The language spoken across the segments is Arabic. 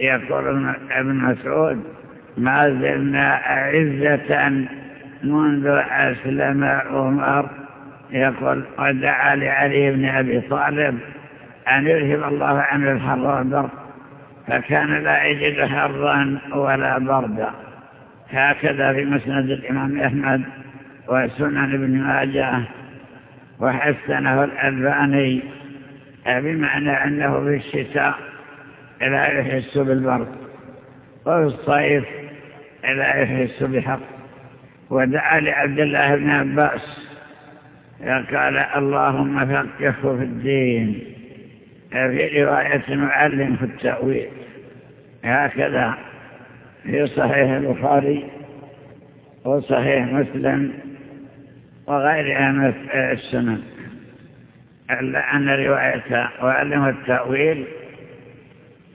يقول ابن مسعود ما زلنا أعزة منذ أسلم عمر. يقول ودعا لعلي بن أبي طالب أن يذهب الله عنه الحر والبرد فكان لا يجد حرا ولا بردا. هكذا في مسند الإمام أحمد وسنن ابن ماجه وحسنه الألباني بمعنى أنه في الشتاء لا يحس بالبرد وفي الصيف لا يحس بحق. ودعا لعبد الله بن عباس قال اللهم فقهه في الدين في رواية معلم في التأويل. هكذا في صحيح البخاري وصحيح مسلم وغيرها من السنن. إلا أن رواية وعلم التأويل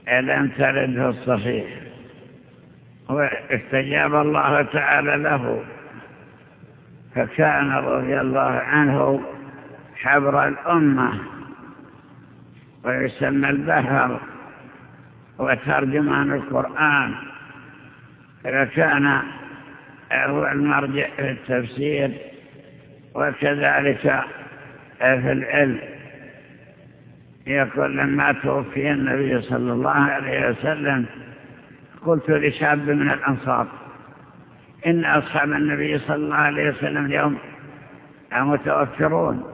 لم ترد في الصحيح واستجاب الله تعالى له. فكان رضي الله عنه حبر الأمة ويسمى البهر وترجمان القرآن. فكان هو المرجع في التفسير وكذلك في العلم. يقول لما توفي النبي صلى الله عليه وسلم قلت لشاب من الأنصار إن أصحاب النبي صلى الله عليه وسلم اليوم متوفرون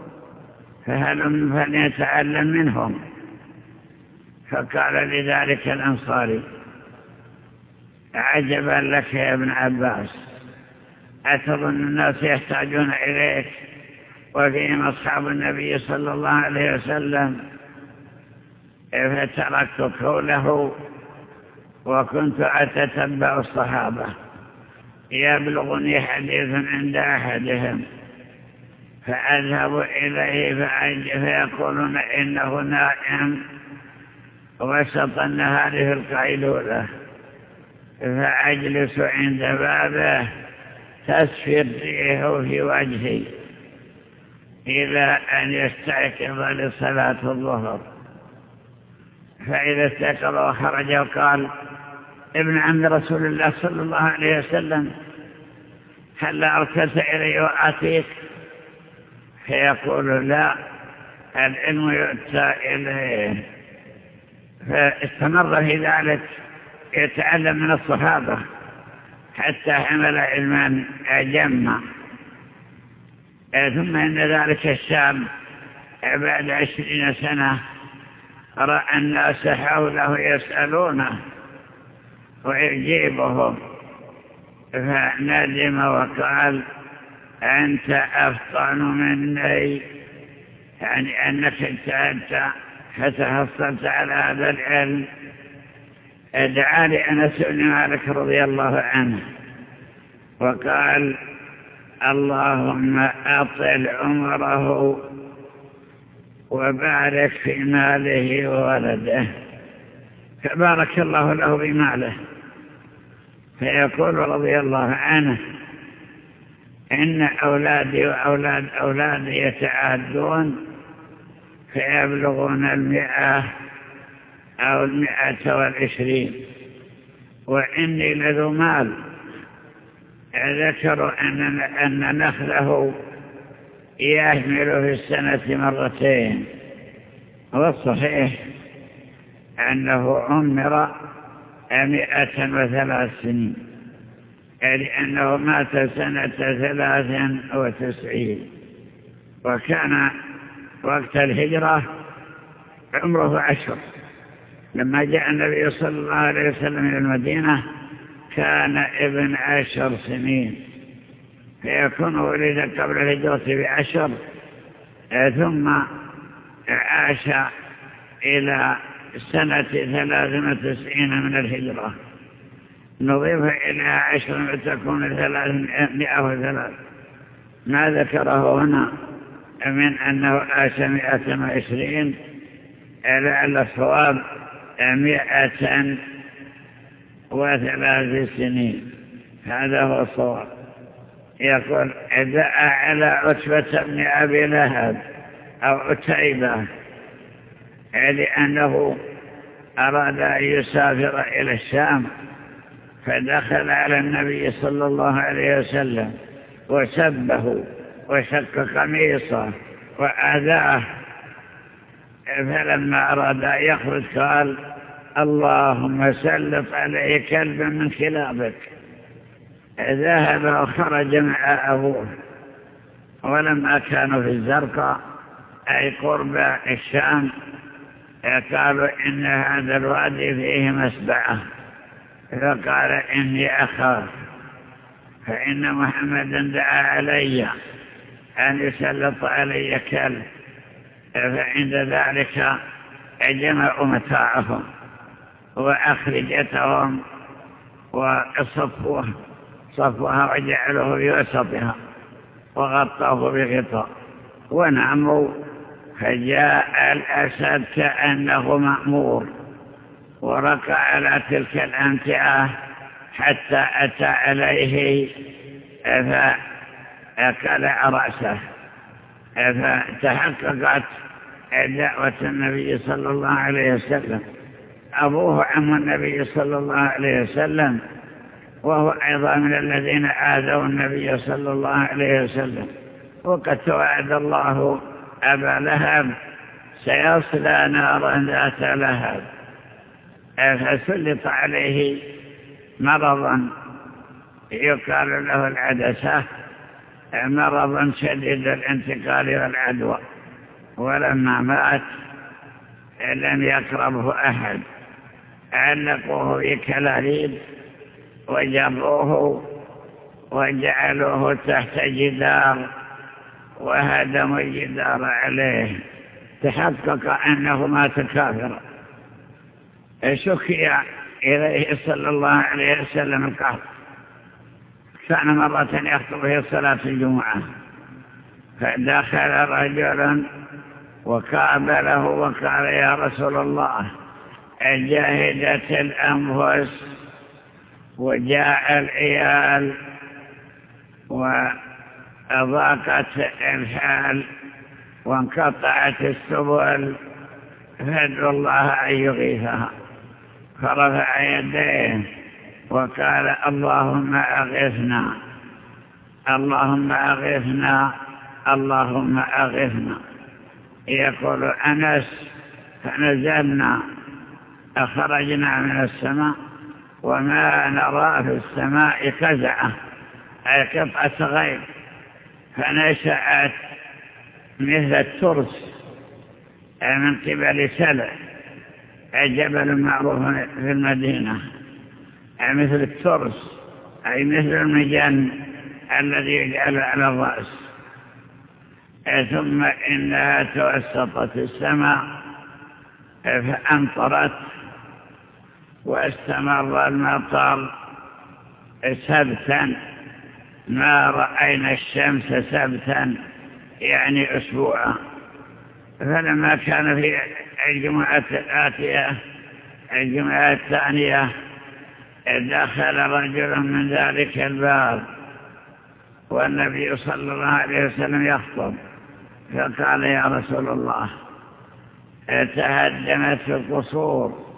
فهل فليتعلم منهم؟ فقال لذلك الأنصاري عجبا لك يا ابن عباس أتظن الناس يحتاجون إليك وفيهم أصحاب النبي صلى الله عليه وسلم. فتركت قوله وكنت أتتبع الصحابة. يبلغني حديث عند أحدهم فأذهب إليه فيقولون إنه نائم وسط النهار في القيلولة. فأجلس عند بابه تسفي الريح في وجهي إلى أن يستيقظ لصلاة الظهر. فإذا استيقظ وخرج وقال ابن عم رسول الله صلى الله عليه وسلم هل أرسلت إلي وآتيك فيقول لا العلم يؤتى إليه. فاستمر في ذلك يتعلم من الصحابة حتى حمل علما جمع ثم إن ذلك الشام بعد عشرين سنة رأى الناس حوله يسألونه ويجيبهم. فندم وقال أنت أفطن مني. يعني أنك اجتهدت فتحصلت على هذا العلم. دعا لأنس بن مالك رضي الله عنه. وقال اللهم أطل عمره وبارك في ماله وولده. فبارك الله له بماله فيقول رضي الله عنه إن أولادي وأولاد أولادي يتعادون فيبلغون المئة أو المئة والعشرين. وإني لذو مال. ذكروا أن, أن نخله يحمل في السنة مرتين. والصحيح أنه عمر مئة وثلاث سنين لأنه مات سنة ثلاث وتسعين. وكان وقت الهجرة عمره عشر. لما جاء النبي صلى الله عليه وسلم إلى المدينة كان ابن عشر سنين. فيكون ولد قبل الهجرة بعشر ثم عاش إلى سنة ثلاثة وتسعين من الهجرة. نضيف إلى عشر وتكون ثلاثمائة وثلاث. ما ذكره هنا من أنه عاش مئة وعشرين لعل الصواب مئة وثلاث سنين. هذا هو الصواب. يقول دعا على عتبة بن أبي لهب أو عتيبة لأنه أراد أن يسافر إلى الشام فدخل على النبي صلى الله عليه وسلم وسبه وشك قميصه وأذاه. فلما أراد أن يخرج قال اللهم سلط عليه كلبا من كلابك ذهب وخرج مع أبوه ولما كانوا في الزرقاء أي قرب الشام. قالوا إن هذا الوادي فيه مسبعة فقال إني أخاف. فإن محمدا دعا علي أن يسلط علي كلب. فعند ذلك جمعوا متاعهم وأخرجتهم وصفوه صفوها وجعلوه في وسطها وغطوه بغطاء. وناموا فجاء الأسد كأنه مأمور وركع على تلك الأمتعة حتى أتى عليه فأكلع رأسه فتحققت دعوة النبي صلى الله عليه وسلم. أبوه عم النبي صلى الله عليه وسلم وهو أيضا من الذين آذوا النبي صلى الله عليه وسلم. وقد توعد الله أبا لهب سيصلى نارا ذات لهب. فسلط عليه مرضا يقال له العدسة مرضا شديد الانتقال والعدوى. ولما مات لم يقربه أحد. علقوه بكلاليب. وجروه وجعلوه تحت جدار وهدموا الجدار عليه. تحقق أنه مات كافرا شكي إليه صلى الله عليه وسلم القهر كان مرة يخطب في صلاة الجمعة فدخل رجل وقابله وقال يا رسول الله جاهدت الأنفس وجاء العيال وأضاقت الحال وانقطعت السبل فادعوا الله أن يغيثها. فرفع يديه وقال اللهم أغثنا اللهم أغثنا اللهم أغثنا. يقول أنس فنزلنا أخرجنا من السماء. وما نرى في السماء كزعة أي قطعة غير فنشأت مثل الترس من قبل سلع جبل معروف في المدينة مثل الترس أي مثل المجان الذي يجعل على الرأس. ثم إنها توسطت السماء فأمطرت واستمر المطر سبتا. ما رأينا الشمس سبتا يعني أسبوعا فلما كان في الجمعة الآتية الجمعة الثانية دخل رجل من ذلك الباب. والنبي صلى الله عليه وسلم يخطب فقال يا رسول الله تهدمت القصور.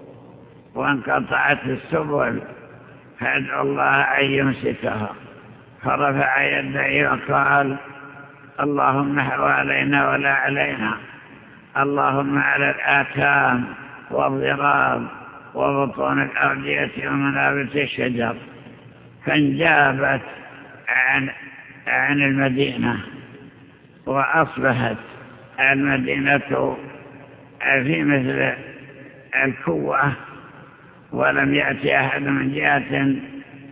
وانقطعت السبل فادعو الله أن يمسكها. فرفع يديه وقال اللهم حوالينا ولا علينا. اللهم على الآكام والضراب وبطون الأرضية ومنابت الشجر. فانجابت عن, عن المدينة وأصبحت المدينة في مثل الكوة ولم يأتي أحد من جهة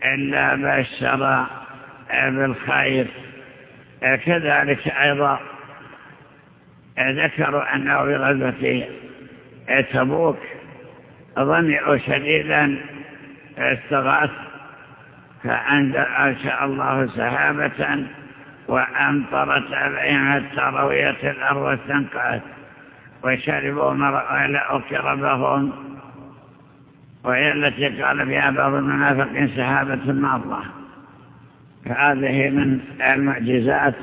إلا بشر بالخير. كذلك أيضا ذكروا أنه في غزوة تبوك ظمئوا شديدا استغاث فأنشأ الله سحابة وأمطرت عليهم حتى رويت الأرض واستنقعت وشربوا مرأة أكربهم. وهي التي قال فيها بعض المنافقين سحابة ماضة فهذه من المعجزات.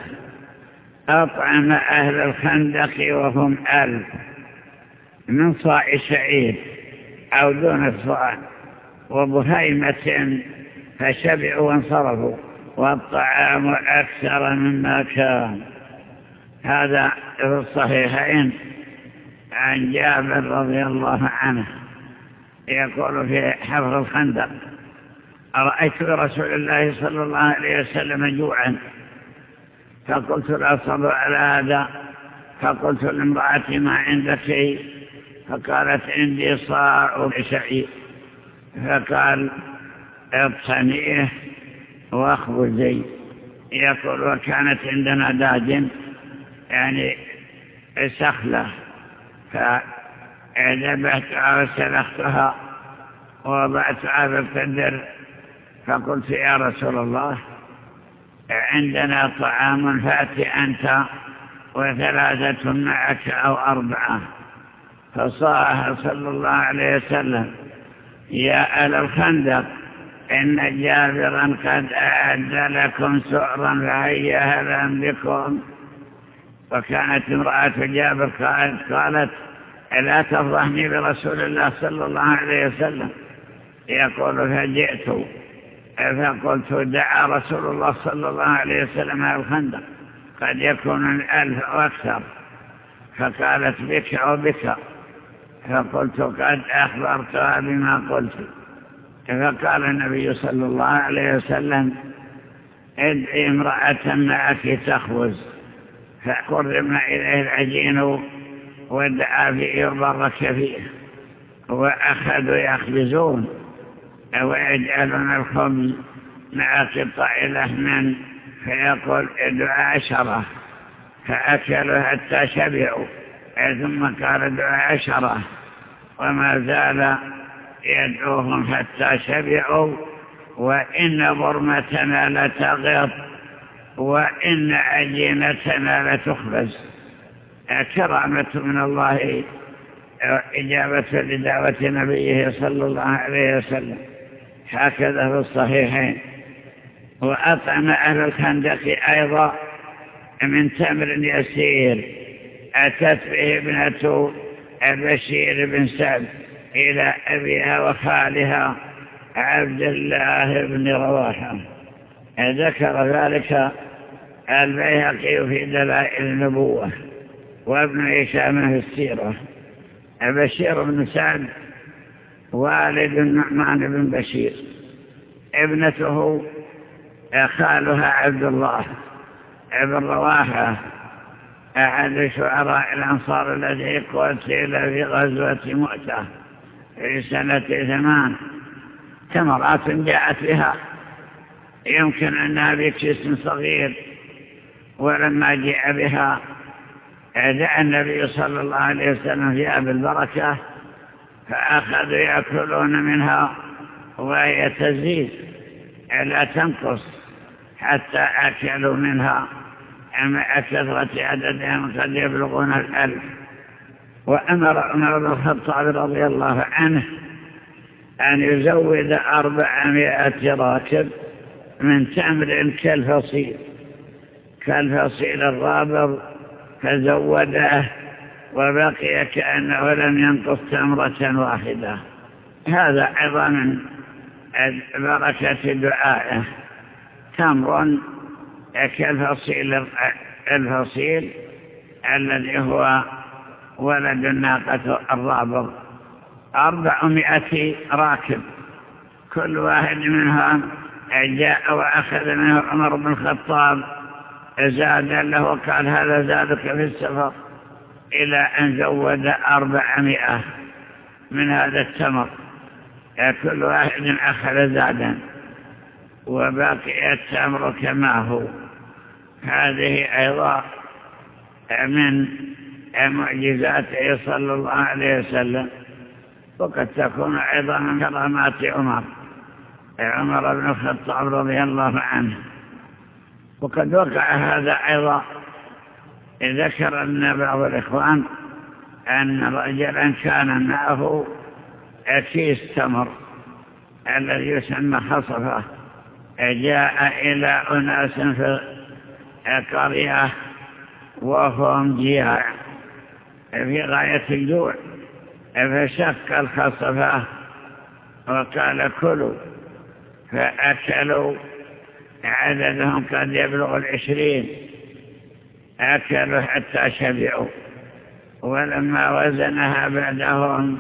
أطعم أهل الخندق وهم ألف من صاع شعير أو دون الصاع وبهيمة فشبعوا وانصرفوا. والطعام أكثر مما كان. هذا في الصحيحين عن جابر رضي الله عنه. يقول في حفظ الخندق أرأيت رسول الله صلى الله عليه وسلم جوعا؟ فقلت لا صبر على هذا. فقلت لامرأتي ما عندك فقالت عندي صاع شعير فقال اطحنيه واخبزي. يقول وكانت عندنا داج يعني سخلة. فذبحتها وسلختها ووضعتها في القدر فقلت يا رسول الله عندنا طعام فأتي أنت وثلاثة معك أو أربعة. فصاح صلى الله عليه وسلم يا أهل الخندق إن جابرا قد أعد لكم سعرا فهيا هلا بكم. وكانت امرأة جابر قالت لا تفضحني برسول الله صلى الله عليه وسلم يقول فجئت. فقلت دعا رسول الله صلى الله عليه وسلم على الخندق. قد يكون الألف أو أكثر. فقالت بك أو بك. فقلت قد أخبرتها بما قلت. فقال النبي صلى الله عليه وسلم ادعي امرأة معك تخوز. فقربنا إليه العجين ودعا فيه وبرك فيه وأخذوا يخبزون ويجعلون الخبز مع قطع لحم فيقول ادعى عشرة فأكلوا حتى شبعوا ثم قال ادعى عشرة وما زال يدعوهم حتى شبعوا وإن برمتنا لتغط وإن عجينتنا لتخبز. كرامة من الله إجابة لدعوة نبيه صلى الله عليه وسلم. هكذا في الصحيحين. وأطعم أهل الخندق أيضا من تمر يسير. أتت به ابنة بشير بن سعد إلى أبيها وخالها عبد الله بن رواحة. ذكر ذلك البيهقي في دلائل النبوة. وابن هشام في السيرة. بشير بن سعد والد النعمان بن بشير. ابنته خالها عبد الله. ابن رواحة أحد شعراء الأنصار الذي قتل في غزوة مؤتة في سنة ثمان. تمرات جاءت بها. يمكن أنها بكيس صغير ولما جاء بها دعا النبي صلى الله عليه وسلم فيها بالبركة فأخذوا يأكلون منها وهي تزيد لا تنقص حتى أكلوا منها مع كثرة عددهم قد يبلغون الألف. وأمر عمر بن الخطاب رضي الله عنه أن يزود أربعمائة راكب من تمر كالفصيل كالفصيل الرابض فزوده وبقي كأنه لم ينقص تمرة واحدة. هذا أيضا من بركة دعائه. تمر كالفصيل الفصيل الذي هو ولد الناقة الرابض أربعمائة راكب. كل واحد منها جاء وأخذ منه عمر بن الخطاب زاد له وقال هذا زادك في السفر إلى أن زود أربعمائة من هذا التمر. كل واحد أخذ زادا وباقي التمر كما هو. هذه أيضا من معجزاته صلى الله عليه وسلم. وقد تكون أيضا من كرامات عمر. عمر بن الخطاب رضي الله عنه. وقد وقع هذا أيضا ذكر أن بعض الإخوان أن رجلا كان معه كيس تمر الذي يسمى خصفة جاء إلى أناس في قرية وهم جياع في غاية الجوع فشق الخصفة وقال كلوا فأكلوا عددهم قد يبلغ العشرين أكلوا حتى شبعوا. ولما وزنها بعدهم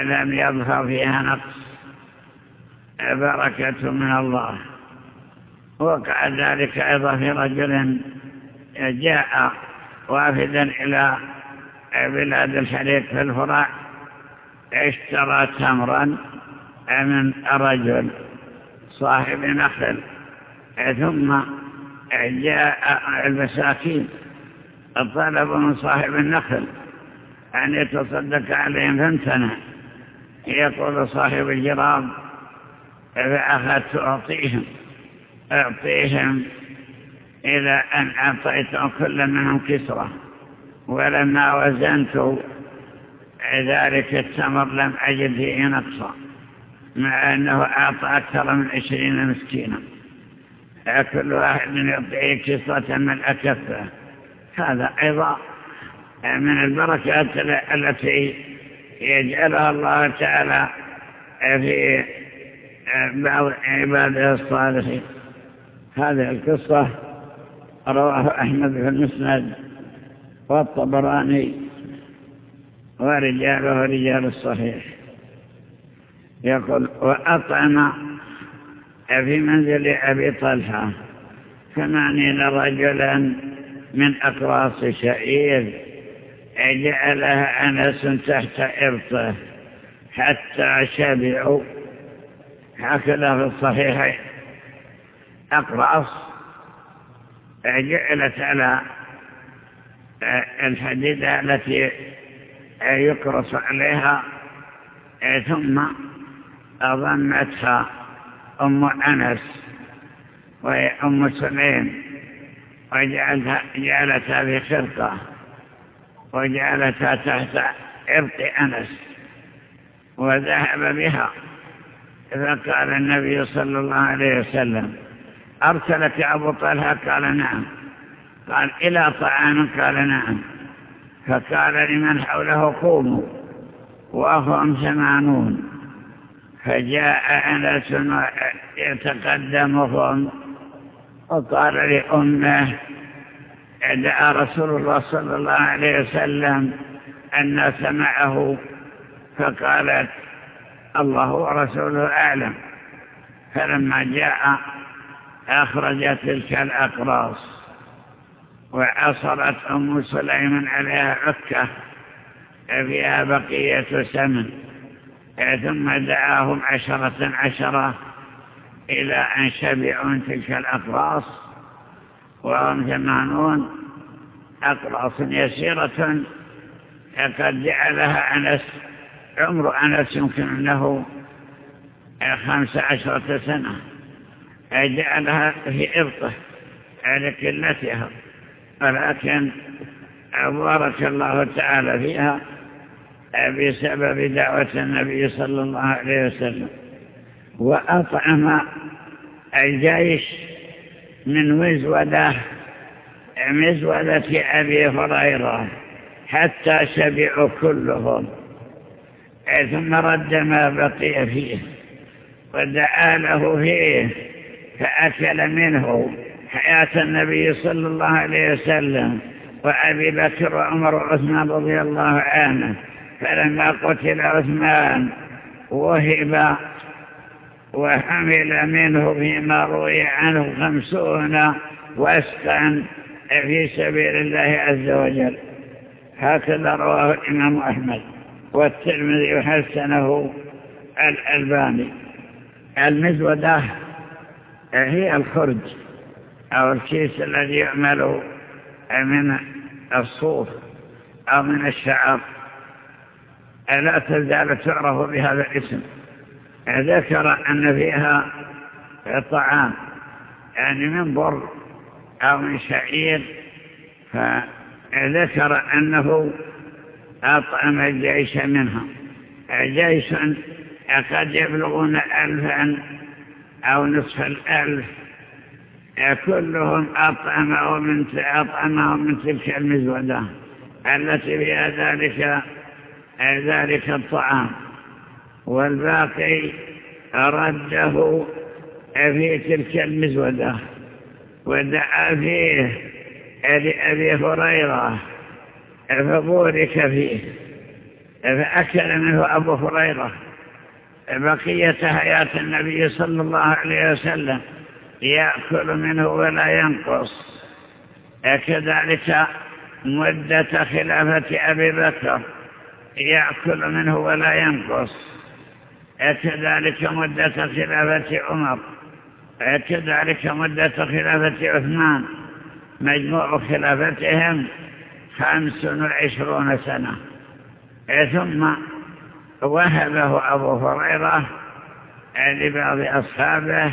لم يظهر فيها نقص. بركة من الله. وقع ذلك أيضا في رجل جاء وافدا إلى بلاد الحريق في الفراع اشترى تمرا من رجل صاحب نخل. ثم جاء المساكين طلبوا من صاحب النخل أن يتصدق عليهم فامتنع. يقول صاحب الجراب فأخذت أعطيهم أعطيهم إلى أن أعطيت كل منهم كسرة. ولما وزنت ذلك التمر لم أجد فيه نقصا مع أنه أعطى أكثر من عشرين مسكينا. كل واحد يعطيه كسرة من أكفه. هذا أيضا من البركات التي يجعلها الله تعالى في بعض عباده الصالحين. هذه القصة رواه أحمد في المسند والطبراني ورجاله رجال الصحيح. يقول وأطعم في منزل أبي طلحة. ثمانين رجلا من أقراص شعير. جعلها أنس تحت إرطه حتى شبعوا. هكذا في الصحيحين. أقراص. جعلت على الحديدة التي يقرص عليها. ثم أضمتها. أم أنس وهي أم سليم وجعلتها في خرقة وجعلتها تحت عرق أنس وذهب بها. فقال النبي صلى الله عليه وسلم أرسلك أبو طلحة؟ قال نعم. قال إلى طعام؟ قال نعم. فقال لمن حوله قوموا وهم ثمانون. فجاء أنس يتقدمهم وقال لأمه دعا رسول الله صلى الله عليه وسلم الناس معه فقالت الله ورسوله أعلم. فلما جاء أخرجت تلك الأقراص وعصرت أم سليم عليها عكة فيها بقية سمن. ثم دعاهم عشرة عشرة إلى أن شبعوا تلك الأقراص وهم ثمانون أقراص يسيرة. قد جعلها أنس عمر أنس يمكن أنه خمس عشرة سنة. جعلها في إبطه على كلتها ولكن بارك الله تعالى فيها. بسبب دعوة النبي صلى الله عليه وسلم. وأطعم الجيش من مزودة مزودة أبي هريرة حتى شبعوا كلهم. ثم رد ما بقي فيه. ودعا له فيه فأكل منه حياة النبي صلى الله عليه وسلم. وأبي بكر وعمر وعثمان رضي الله عنه. فلما قتل عثمان وهب وحمل منه فيما روي عنه خمسون واسقا في سبيل الله عز وجل. هكذا رواه الإمام أحمد والترمذي حسنه الألباني. المزودة هي الخرج أو الكيس الذي يعمل من الصوف أو من الشعر. لا تزال تعرف بهذا الاسم. ذكر أن فيها طعام يعني من بر أو من شعير فذكر أنه أطعم الجيش منها. جيش قد يبلغون ألفا أو نصف الألف كلهم أطعمهم من تلك المزودة. التي فيها ذلك ذلك الطعام. والباقي رده في تلك المزودة ودعا فيه لأبي هريرة فبورك فيه فأكل منه أبو هريرة. بقية حياة النبي صلى الله عليه وسلم يأكل منه ولا ينقص. كذلك مدة خلافة أبي بكر يأكل منه ولا ينقص. كذلك مدة خلافة عمر؟ كذلك مدة خلافة عثمان؟ مجموع خلافتهم خمس وعشرون سنة. ثم وهبه أبو هريرة لبعض أصحابه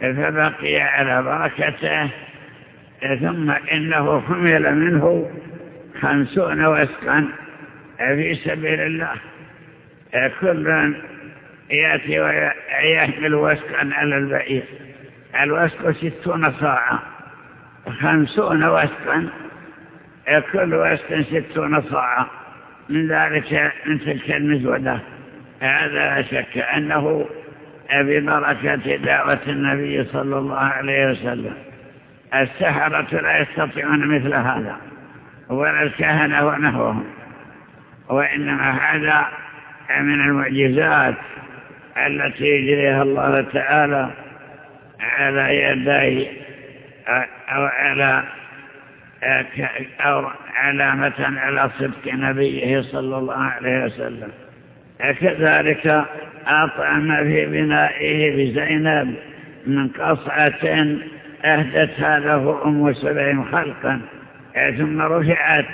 فبقي على بركته. ثم إنه حمل منه خمسون وسقا. في سبيل الله. كل يأتي ويحمل وسقا على البعير. الوسق ستون صاعا خمسون وسقا. كل وسق ستون صاعا من ذلك من تلك المزودة. هذا لا شك أنه ببركة دعوة النبي صلى الله عليه وسلم. السحرة لا يستطيعون مثل هذا ولا الكهنة ونحوهم. وإنما هذا من المعجزات التي يجريها الله تعالى على يدي أو على أو علامة على صدق نبيه صلى الله عليه وسلم. كذلك أطعم في بنائه بزينب من قصعة أهدتها له أم سليم خلقا ثم رفعت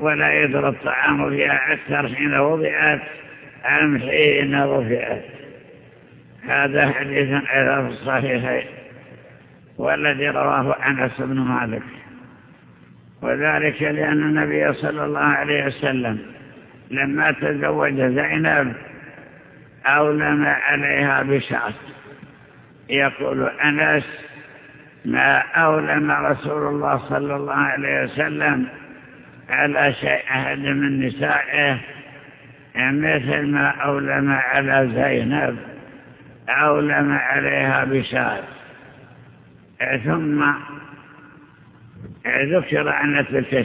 ولا يدرى الطعام فيها أكثر حين وضعت أم حين رفعت. هذا حديث أيضا في الصحيحين والذي رواه أنس بن مالك. وذلك لأن النبي صلى الله عليه وسلم لما تزوج زينب أولم عليها بشعر. يقول أنس ما أولم رسول الله صلى الله عليه وسلم على شيء أحد من نسائه مثل ما أولم على زينب أولم عليها بشار. ثم ذكر أن تلك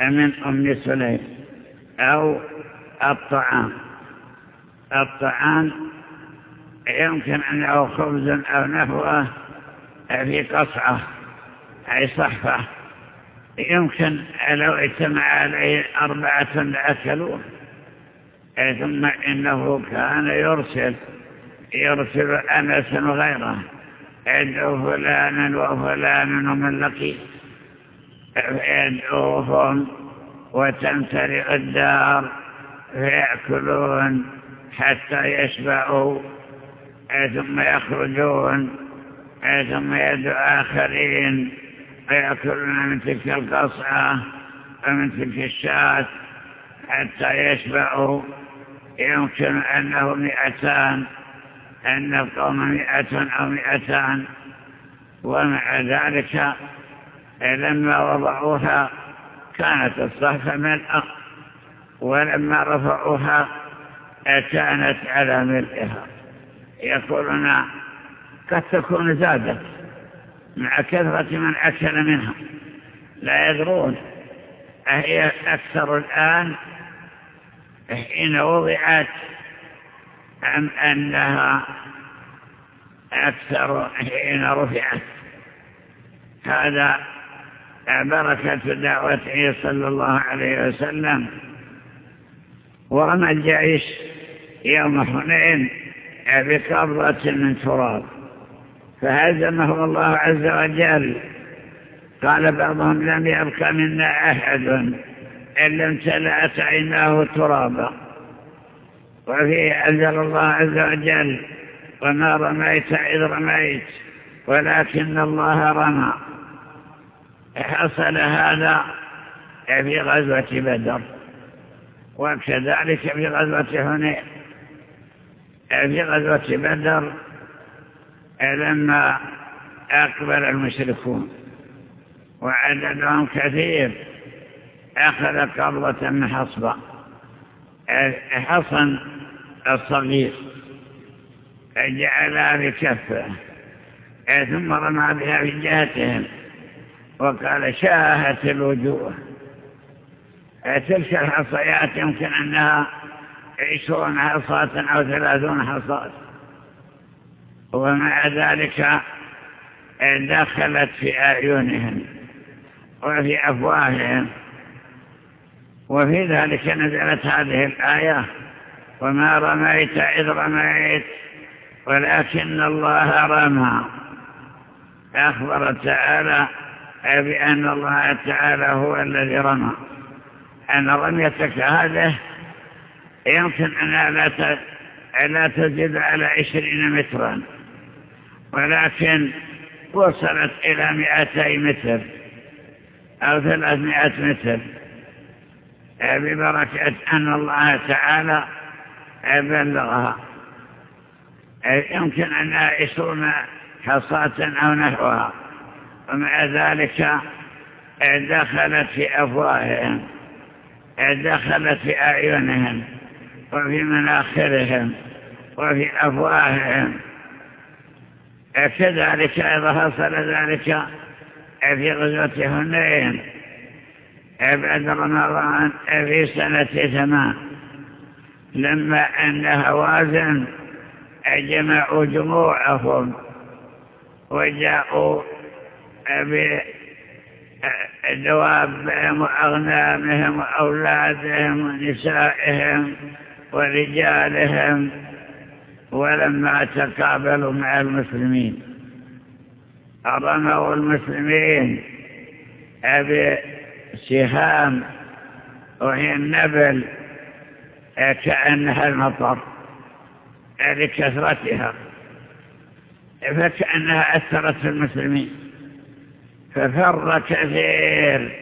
من أم سليم أو الطعام. الطعام يمكن أنه خبز أو نفوة في قصعة أي صحفة. يمكن لو اجتمع عليه أربعة لأكلوه ثم إنه كان يرسل يرسل أنس وغيره ادعو فلانا وفلانا ومن لقي فيدعوهم وتمتلئ الدار فيأكلون حتى يشبعوا ثم يخرجون ثم يدعو آخرين. فيأكلون من تلك القصعة ومن تلك الشاة حتى يشبعوا. يمكن أنه مئتان أن القوم مئة أو مئتان. ومع ذلك لما وضعوها كانت الصحفة ملأة ولما رفعوها كانت على ملئها. يقولون قد تكون زادت. مع كثرة من أكل منها. لا يدرون أهي أكثر الآن حين وضعت أم أنها أكثر حين رفعت. هذا بركة دعوته صلى الله عليه وسلم. ورمى الجيش يوم حنين بقبضة من تراب. فهزمه الله عز وجل. قال بعضهم لم يبق منا أحد إن لم تلأت عيناه ترابا. وفيه أنزل الله عز وجل وما رميت إذ رميت ولكن الله رمى. حصل هذا في غزوة بدر. وكذلك في غزوة هنين في غزوة بدر لما أقبل المشركون وعددهم كثير أخذ قبضة حصبة حصن الصغير. جعلها بكفه ثم رمى بها في جهتهم. وقال شاهت الوجوه. تلك الحصيات يمكن أنها عشرون حصاة أو ثلاثون حصاة. ومع ذلك دخلت في أعينهم وفي أفواههم وفي ذلك نزلت هذه الآية وما رميت إذ رميت ولكن الله رمى. أخبر تعالى بأن الله تعالى هو الذي رمى. أن رميتك هذه يمكن لا لا تزيد على عشرين مترا. ولكن وصلت إلى مئتي متر أو ثلاثمائة متر. ببركة أن الله تعالى بلغها. يمكن أنها عشرون حصاة أو نحوها. ومع ذلك دخلت في أفواههم دخلت في أعينهم وفي مناخرهم وفي أفواههم. كذلك إذا حصل ذلك في غزوة هنين بعد رمضان في سنة ثمان لما أن هوازن جمعوا جموعهم وجاءوا بدوابهم وأغنامهم وأولادهم ونسائهم ورجالهم ولما تقابلوا مع المسلمين. رموا المسلمين بسهام وهي النبل كأنها المطر لكثرتها فكأنها أثرت في المسلمين. ففر كثير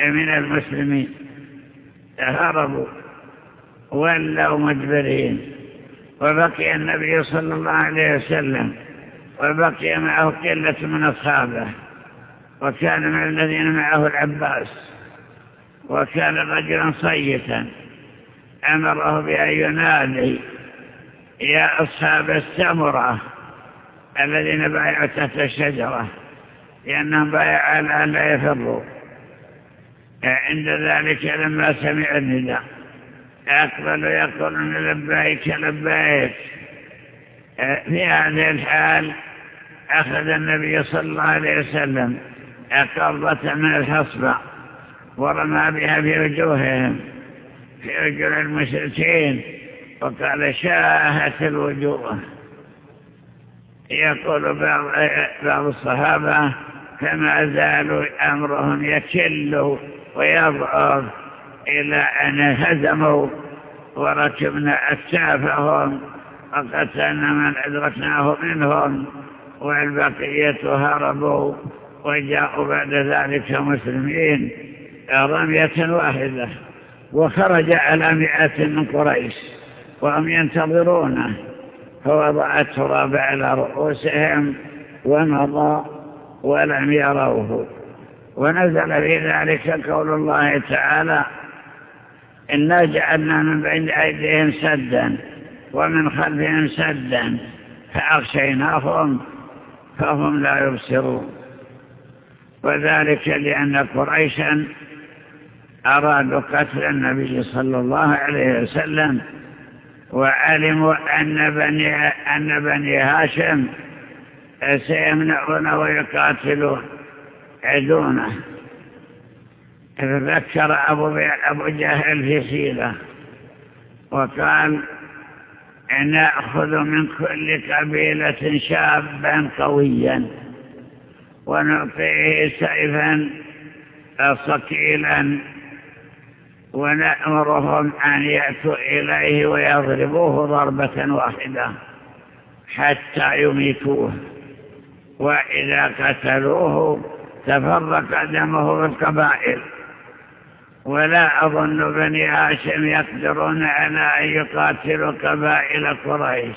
من المسلمين هربوا ولوا مدبرين. وبقي النبي صلى الله عليه وسلم وبقي معه قلة من أصحابه وكان من الذين معه العباس وكان رجلا صيتا. أمره بأن ينادي يا أصحاب السمرة الذين بايعوا تحت الشجرة لأنهم بايعوا على أن لا يفروا. عند ذلك لما سمع النداء. أقبلوا يقولون لبيك لبيك في هذه الحال أخذ النبي صلى الله عليه وسلم قرضة من الحصبة ورمى بها في وجوههم في وجوه المشركين وقال شاهت الوجوه. يقول بعض, بعض الصحابة فما زالوا أمرهم يكل ويضعف. إلى أن هزموا وركبنا أكتافهم وقتلنا من أدركناه منهم والبقية هربوا وجاءوا بعد ذلك مسلمين رمية واحدة وخرج على مئات من قريش وهم ينتظرونه فوضع التراب على رؤوسهم ومضى ولم يروه. ونزل في ذلك قول الله تعالى إنا جعلنا من بين أيديهم سدا ومن خلفهم سدا فأغشيناهم فهم لا يبصرون. وذلك لأن قريشا أرادوا قتل النبي صلى الله عليه وسلم وعلموا أن بني, أن بني هاشم سيمنعون ويقاتلون دونه فذكر أبو, أبو جهل في سيرة وقال نأخذ من كل قبيلة شابا قويا ونعطيه سيفا صكيلا ونأمرهم أن يأتوا إليه ويضربوه ضربة واحدة حتى يميتوه. وإذا قتلوه تفرق دمه بالقبائل ولا أظن بني هاشم يقدرون على أن يقاتلوا قبائل قريش.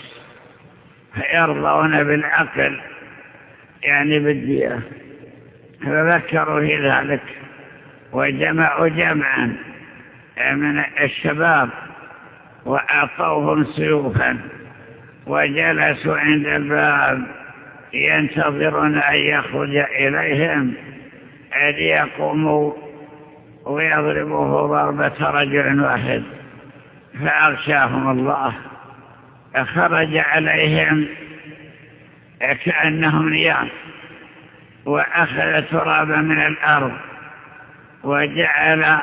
فيرضون بالعقل يعني بالدية. فذكروا في ذلك وجمعوا جمعا من الشباب وأعطوهم سيوفا وجلسوا عند الباب ينتظرون أن يخرج إليهم أن يقوموا ويضربوه ضربة رجل واحد فأغشاهم الله خرج عليهم كأنهم نيام وأخذ ترابا من الأرض وجعل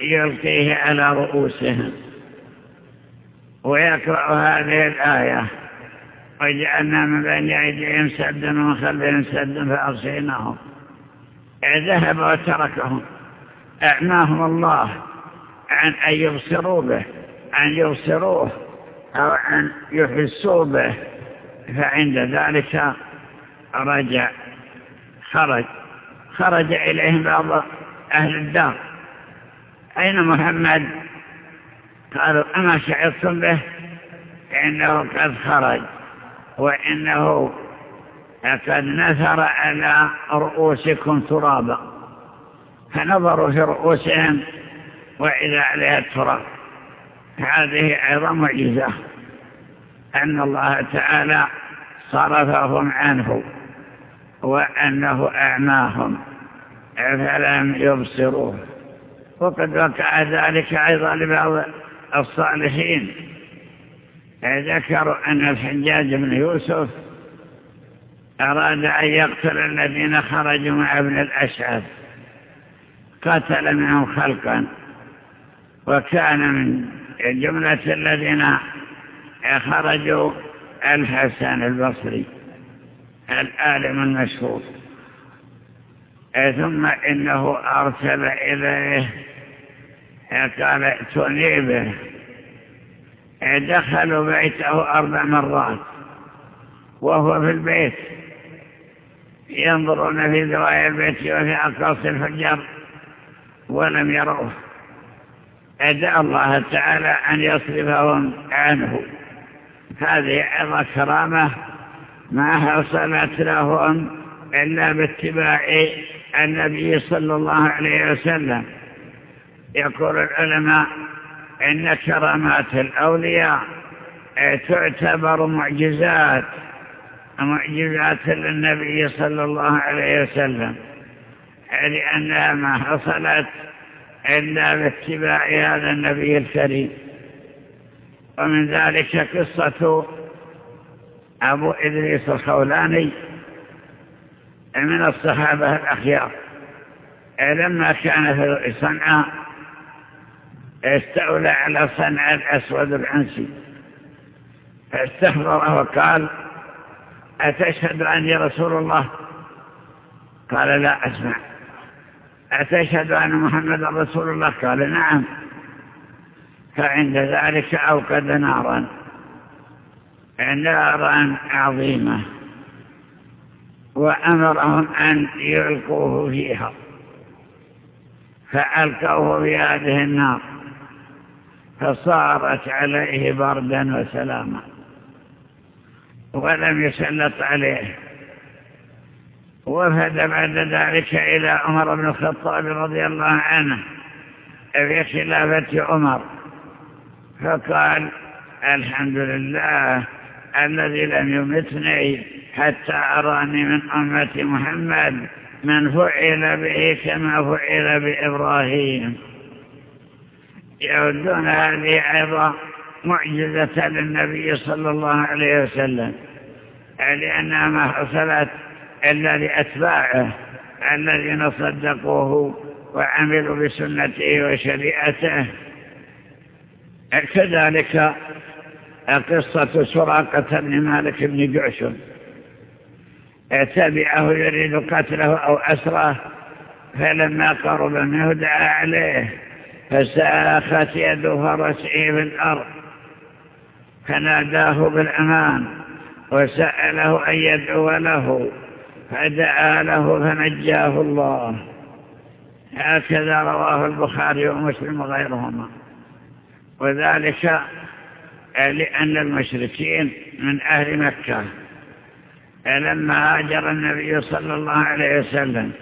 يلقيه على رؤوسهم. ويقرأ هذه الآية وجعلنا من بين أيديهم سدا ومن خلفهم سدا فأغشيناهم ذهب وتركهم. أعماهم الله عن أن يبصروا به أن يبصروه أو أن يحسوا به. فعند ذلك رجع خرج خرج إليهم بعض أهل الدار. أين محمد؟ قالوا أما شعرتم به؟ إنه قد خرج وإنه قد نثر على رؤوسكم ترابا. فنظروا في رؤوسهم وإذا عليها التراب هذه أيضا معجزة أن الله تعالى صرفهم عنه وأنه أعماهم فلم يبصروه وقد وقع ذلك أيضا لبعض الصالحين. ذكروا أن الحجاج بن يوسف أراد أن يقتل الذين خرجوا مع ابن الأشعث. قتل منهم خلقا وكان من جملة الذين خرجوا الحسن البصري العالم المشهور. ثم إنه أرسل إليه قال ائتوني به. دخلوا بيته أربع مرات وهو في البيت ينظرون في زوايا البيت وفي أقاص الفجر ولم يروه. أدعى الله تعالى أن يصرفهم عنه. هذه أيضا كرامة ما حصلت لهم إلا باتباع النبي صلى الله عليه وسلم. يقول العلماء إن كرامات الأولياء تعتبر معجزات معجزات للنبي صلى الله عليه وسلم. لأنها ما حصلت إلا باتباع هذا النبي الكريم. ومن ذلك قصة أبو إدريس الخولاني من الصحابة الأخيار. لما كان في صنعاء استولى على صنعاء الأسود العنسي. فاستخبره وقال أتشهد أني رسول الله؟ قال لا أسمع أتشهد أن محمد رسول الله؟ قال نعم. فعند ذلك أوقد نارا. نارا عظيمة. وأمرهم أن يلقوه فيها. فألقوه في هذه النار. فصارت عليه بردا وسلاما. ولم يسلط عليه. وفد بعد ذلك إلى عمر بن الخطاب رضي الله عنه في خلافة عمر. فقال الحمد لله الذي لم يمتني حتى أراني من أمة محمد من فعل به كما فعل بإبراهيم. يعدون هذه أيضا معجزة للنبي صلى الله عليه وسلم لأنها ما حصلت إلا لأتباعه الذين صدقوه وعملوا بسنته وشريعته. كذلك قصة سراقة بن مالك بن جعشم تبعه يريد قتله أو أسره فلما قرب منه دعا عليه فساخت يد فرسه في الأرض. فناداه بالأمان وسأله أن يدعو له. فدعا له فنجاه الله. هكذا رواه البخاري ومسلم وغيرهما. وذلك لأن المشركين من أهل مكة. لما هاجر النبي صلى الله عليه وسلم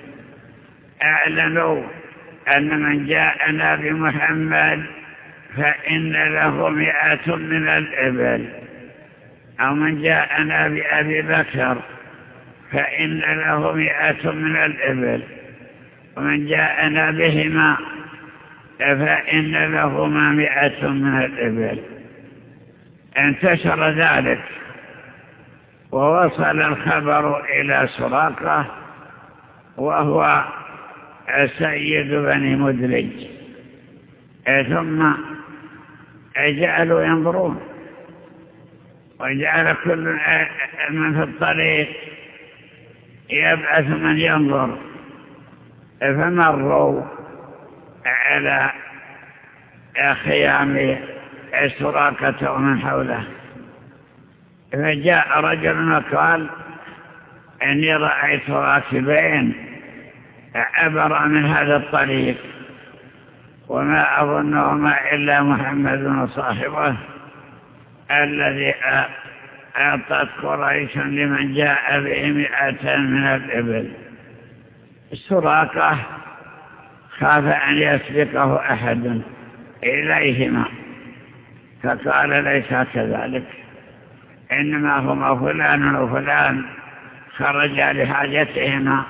أعلنوا أن من جاءنا بمحمد فإن له مئة من الإبل. أو من جاءنا بأبي بكر فإن له مئة من الإبل ومن جاءنا بهما فإن لهما مئة من الإبل. انتشر ذلك ووصل الخبر إلى سراقة وهو سيد بني مدرج. ثم جعلوا ينظرون وجعل كل من في الطريق يبعث من ينظر. فمروا على خيام سراقة ومن حوله؟ فجاء رجل وقال إني رأيت راكبين عبر من هذا الطريق وما أظنهما إلا محمد وصاحبه الذي أعطت قريش لمن جاء به مئة من الإبل. السراقة خاف أن يسبقه أحد إليهما. فقال ليس كذلك. إنما هما فلان وفلان خرجا لحاجتهما.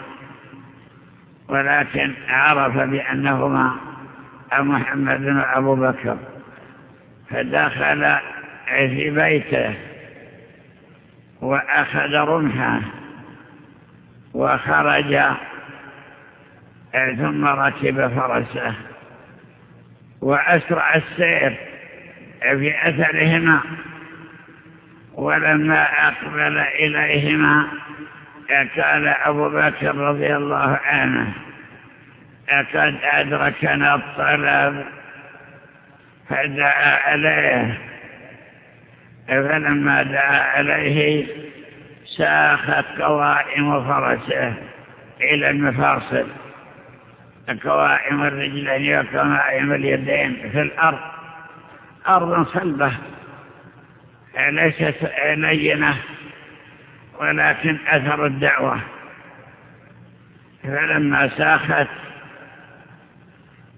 ولكن عرف بأنهما محمد وأبو بكر. فدخل في بيته. وأخذ رمحه وخرج ثم ركب فرسه. وأسرع السير في أثرهما. ولما أقبل إليهما قال أبو بكر رضي الله عنه قد أدركنا الطلب فدعا عليه. فلما دعا عليه ساخت قوائم فرسه إلى المفاصل. قوائم الرجلين وقوائم اليدين في الأرض. أرض صلبة. ليست لينة ولكن أثر الدعوة. فلما ساخت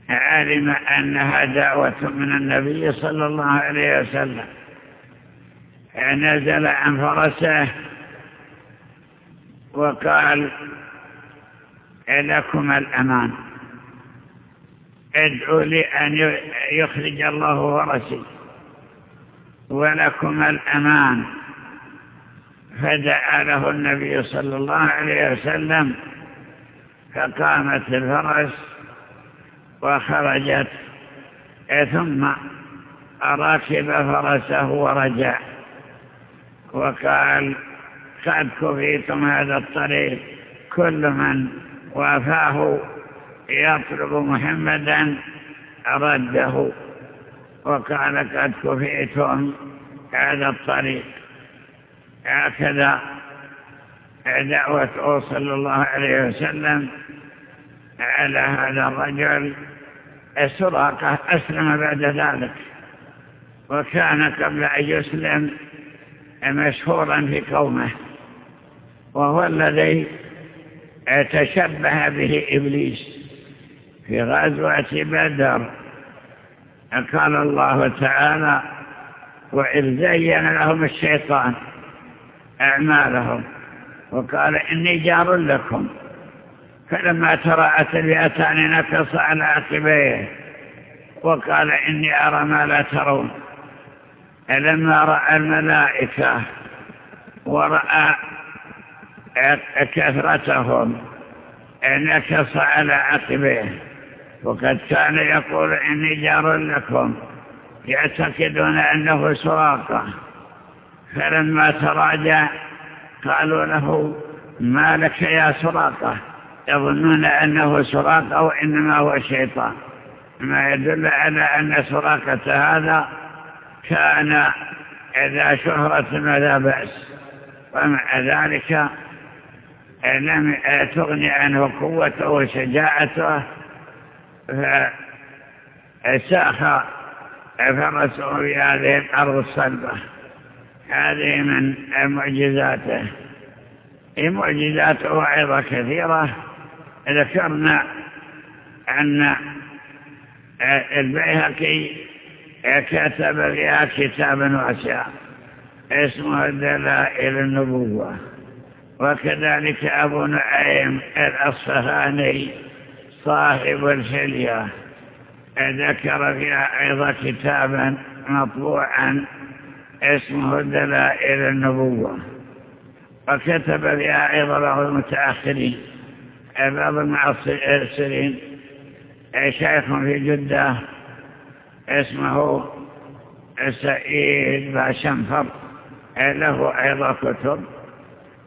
علم أنها دعوة من النبي صلى الله عليه وسلم. نزل عن فرسه وقال لكم الأمان. ادعوا لي أن يخرج الله ورسي ولكم الأمان. فدعا له النبي صلى الله عليه وسلم فقامت الفرس وخرجت. ثم راكب فرسه ورجع. وقال قد كفيتم هذا الطريق كل من وافاه يطلب محمدا رده وقال قد كفيتم هذا الطريق. هكذا دعوة صلى الله عليه وسلم على هذا الرجل السراقة أسلم بعد ذلك. وكان قبل أن يسلم مشهورا في قومه وهو الذي تشبه به إبليس في غزوة بدر. قال الله تعالى وإذ زين لهم الشيطان أعمالهم وقال إني جار لكم فلما تراءت الفئتان نكص على عقبيه وقال إني أرى ما لا ترون لما رأى الملائكة ورأى كثرتهم نكص على عقبيه. وقد كان يقول إني جار لكم يعتقدون أنه سراقة. فلما تراجع قالوا له ما لك يا سراقة؟ يظنون أنه سراقة وإنما هو شيطان. ما يدل على أن سراقة هذا كان إذا شهرة ولا بأس. ومع ذلك لم تغني عنه قوته وشجاعته فساخ فرسه في هذه الأرض الصلبة. هذه من معجزاته معجزاته أيضا كثيرة. ذكرنا أن البيهقي كتب فيها كتابا واسعا اسمه دلائل النبوة. وكذلك أبو نعيم الأصفهاني صاحب الحلية. ذكر فيها أيضا كتابا مطبوعا اسمه دلائل النبوة. وكتب فيها أيضا بعض المتأخرين بعض المعصرين شيخ في جدة اسمه سعيد باشنفر له أيضا كتب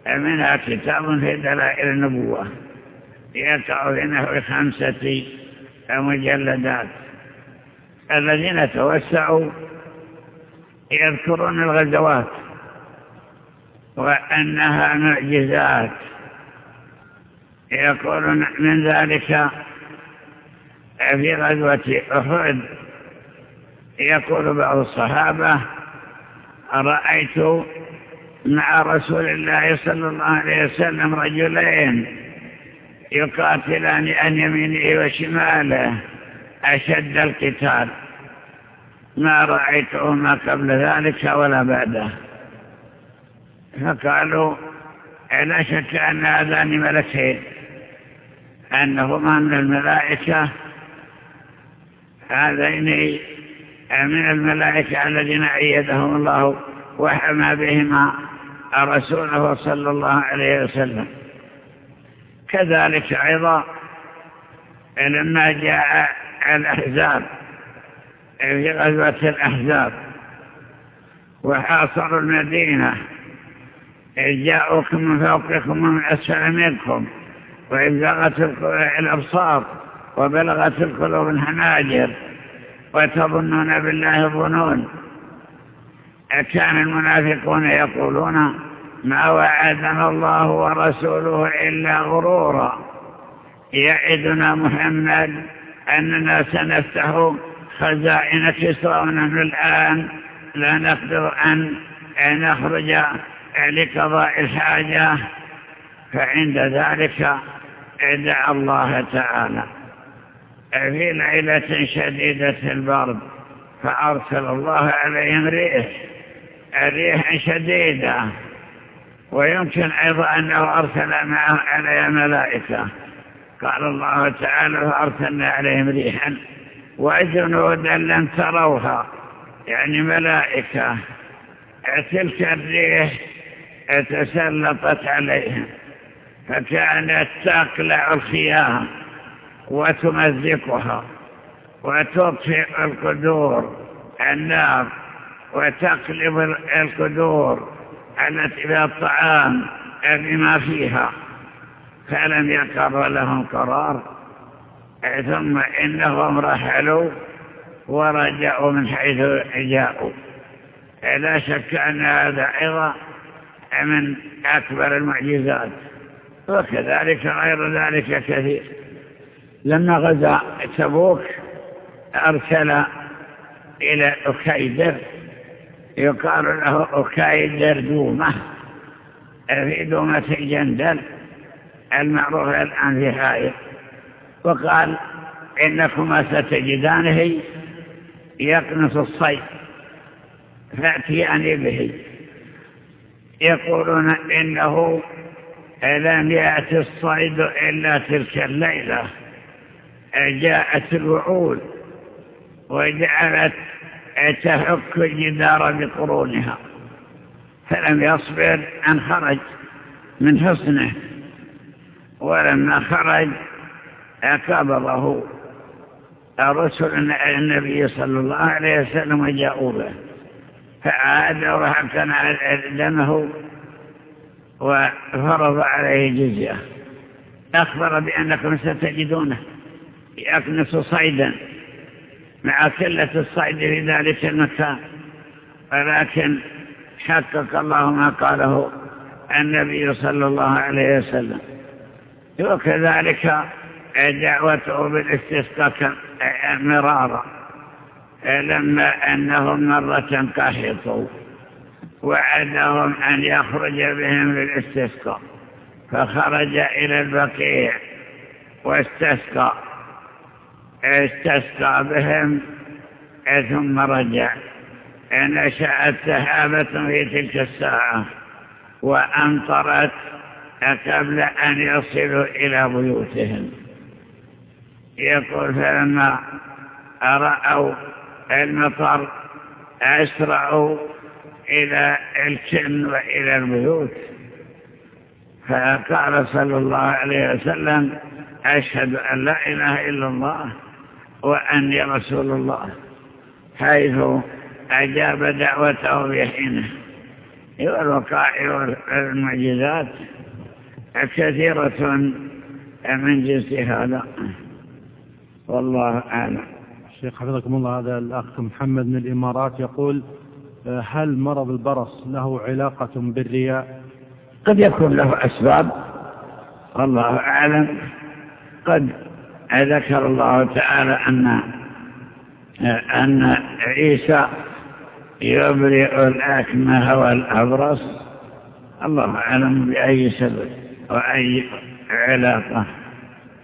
منها كتاب في دلائل النبوة. يقع في نحو خمسة مجلدات. الذين توسعوا يذكرون الغزوات وأنها معجزات. يقولون من ذلك في غزوة أحد يقول بعض الصحابة رأيت مع رسول الله صلى الله عليه وسلم رجلين يقاتلان عن يمينه وشماله أشد القتال. ما رأيتهما قبل ذلك ولا بعده. فقالوا لا شك أن هذان ملكين أنهما من الملائكة هذين من الملائكة الذين أيدهم الله وحمى بهما رسوله صلى الله عليه وسلم. كذلك أيضا لما جاء الأحزاب في غزوة الأحزاب وحاصروا المدينة جاءوكم من فوقكم ومن أسفل منكم وإذ زغت الأبصار وبلغت القلوب الحناجر وتظنون بالله الظنون. كان المنافقون يقولون ما وعدنا الله ورسوله إلا غرورا. يعدنا محمد أننا سنفتح خزائن كسرى ونحن الآن. لا نقدر أن نخرج لقضاء الحاجة. فعند ذلك دعا الله تعالى. في ليلة شديدة البرد فأرسل الله عليهم ريح ريح شديدة. ويمكن أيضا أنه أرسل معه عليها ملائكة. قال الله تعالى فأرسلنا عليهم ريحا وجنودا لم تروها. يعني ملائكة تلك الريح تسلطت عليهم فكانت تقلع الخيام. وتمزقها وتطفئ القدور النار وتقلب القدور التي فيها الطعام بما فيها. فلم يقر لهم قرار ثم إنهم رحلوا ورجعوا من حيث جاءوا. لا شك أن هذا أيضا من أكبر المعجزات وكذلك غير ذلك كثير. لما غزا تبوك أرسل إلى أكيدر يقال له أكيدر دومة في دومة الجندل المعروف الآن في هاي وقال إنكما ستجدانه يقنص الصيد فأتياني به. يقولون إنه لم يأتي الصيد إلا تلك الليلة. جاءت الوعود وجعلت تحك الجدار بقرونها فلم يصبر أن خرج من حسنه ولما خرج قبضه رسل النبي صلى الله عليه وسلم وجاءوا به فعاد وحكم دمه وفرض عليه جزية. أخبر بأنكم ستجدونه. يكنس صيدا مع قلة الصيد في ذلك المكان. ولكن حقق الله ما قاله النبي صلى الله عليه وسلم. وكذلك دعوته بالاستسقاء مرارا. لما أنهم مرة قحطوا. وعدهم أن يخرج بهم للاستسقاء. فخرج إلى البقيع واستسقى. استسقى بهم ثم رجع. نشأت سحابة في تلك الساعة وأمطرت قبل أن يصلوا إلى بيوتهم. يقول فلما رأوا المطر أسرعوا إلى الجن وإلى البيوت. فقال صلى الله عليه وسلم أشهد أن لا إله إلا الله. وأني رسول الله حيث أجاب دعوته بحينه. والوقائع والمعجزات كثيرة من جنس هذا. والله أعلم. شيخ حفظكم الله هذا الأخ محمد من الإمارات يقول هل مرض البرص له علاقة بالرياء؟ قد يكون له أسباب. والله أعلم. قد ذكر الله تعالى أن أن عيسى يبرئ الأكمه والأبرص. الله أعلم بأي سبب وأي علاقة.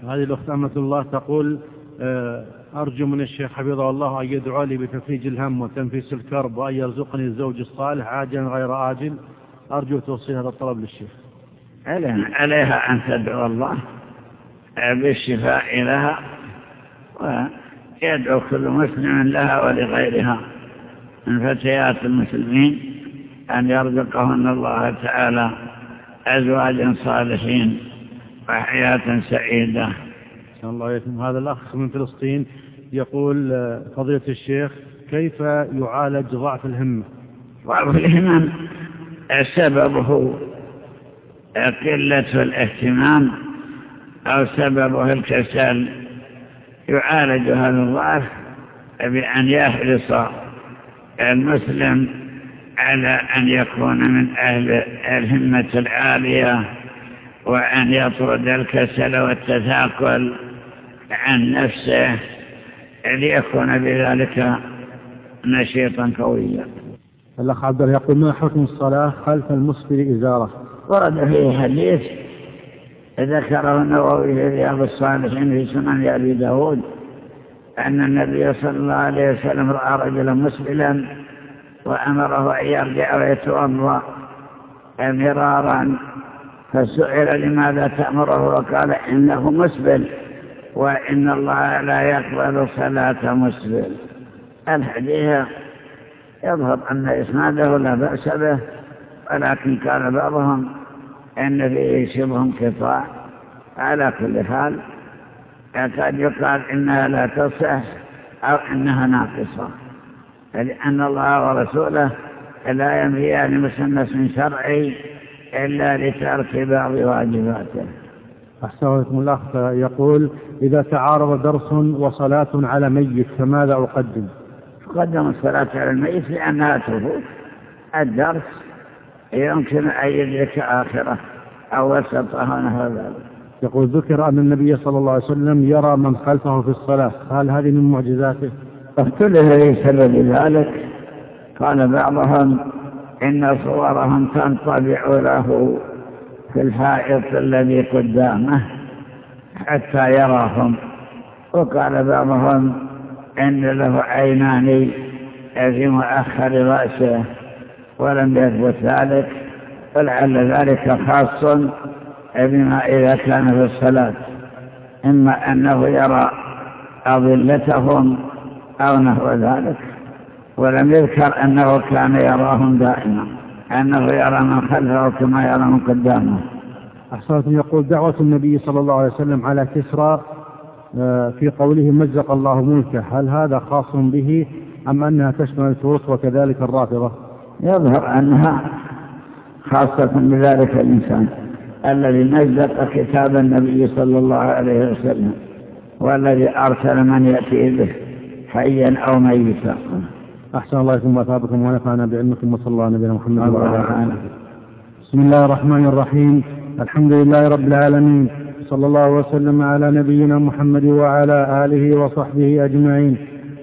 هذه الأخت أمة الله تقول آه، أرجو من الشيخ حفظه الله أن يدعو لي بتفريج الهم وتنفيس الكرب وأن يرزقني الزوج الصالح عاجلا غير آجل أرجو توصيل هذا الطلب للشيخ. عليها أن تدعو الله. بالشفاء لها ويدعو كل مسلم لها ولغيرها من فتيات المسلمين أن يرزقهن الله تعالى أزواجا صالحين وحياة سعيدة. الله عليكم هذا الأخ من فلسطين يقول فضيلة الشيخ كيف يعالج ضعف الهمة؟ ضعف الهمم سببه قلة الاهتمام أو سببه الكسل يعالج هذا الضعف بأن يحرص المسلم على أن يكون من أهل الهمة العالية وأن يطرد الكسل والتثاقل عن نفسه ليكون بذلك نشيطا قويا. الأخ عبد الله يقول ما حكم الصلاة خلف المسفل إزارة ورد فيه حديث ذكره النووي في رياض الصالحين في سنن أبي داود أن النبي صلى الله عليه وسلم رأى رجلا مسبلا وأمره أن يرجع ويتوضأ مرارا فسئل لماذا تأمره؟ وقال إنه مسبل وإن الله لا يقبل صلاة مسبل. الحديث يظهر أن إسناده لا بأس به ولكن كان بعضهم أن فيه شبه انقطاع على كل حال قد يقال إنها لا تصح أو إنها ناقصة لأن الله ورسوله لا ينفيان مسنس شرعي إلا لترك بعض واجباته. أحسن الأخ يقول إذا تعارض درس وصلاة على ميت فماذا أقدم؟ تقدم الصلاة على الميت لأنها تفوت. الدرس يمكن أن يدرك آخرة أو وسطه نحو ذلك. يقول ذكر أن النبي صلى الله عليه وسلم يرى من خلفه في الصلاة. هل هذه من معجزاته؟ اختلف سبب ذلك. قال بعضهم إن صورهم تنطبع له في الحائط الذي قدامه حتى يراهم. وقال بعضهم إن له عينان في مؤخر رأسه. ولم يثبت ذلك فلعل ذلك خاص بما إذا كان في الصلاة. إما أنه يرى أضلتهم أو نحو ذلك ولم يذكر أنه كان يراهم دائما أنه يرى من خلفه كما يرى من قدامه. أحسنتم يقول دعوة النبي صلى الله عليه وسلم على كسرى آه، في قوله مزق الله ملكه. هل هذا خاص به أم أنها تشمل الفرس وكذلك الرافضة؟ يظهر أنها خاصة بذلك الإنسان الذي مزق كتاب النبي صلى الله عليه وسلم والذي أرسل من يأتي به حيا أو ميتا. أحسن الله لكم وأثابكم ونفعنا بعلمكم وصلى الله نبينا محمد وعلى آله بسم الله الرحمن الرحيم. الحمد لله رب العالمين. صلى الله وسلم على نبينا محمد وعلى آله وصحبه أجمعين.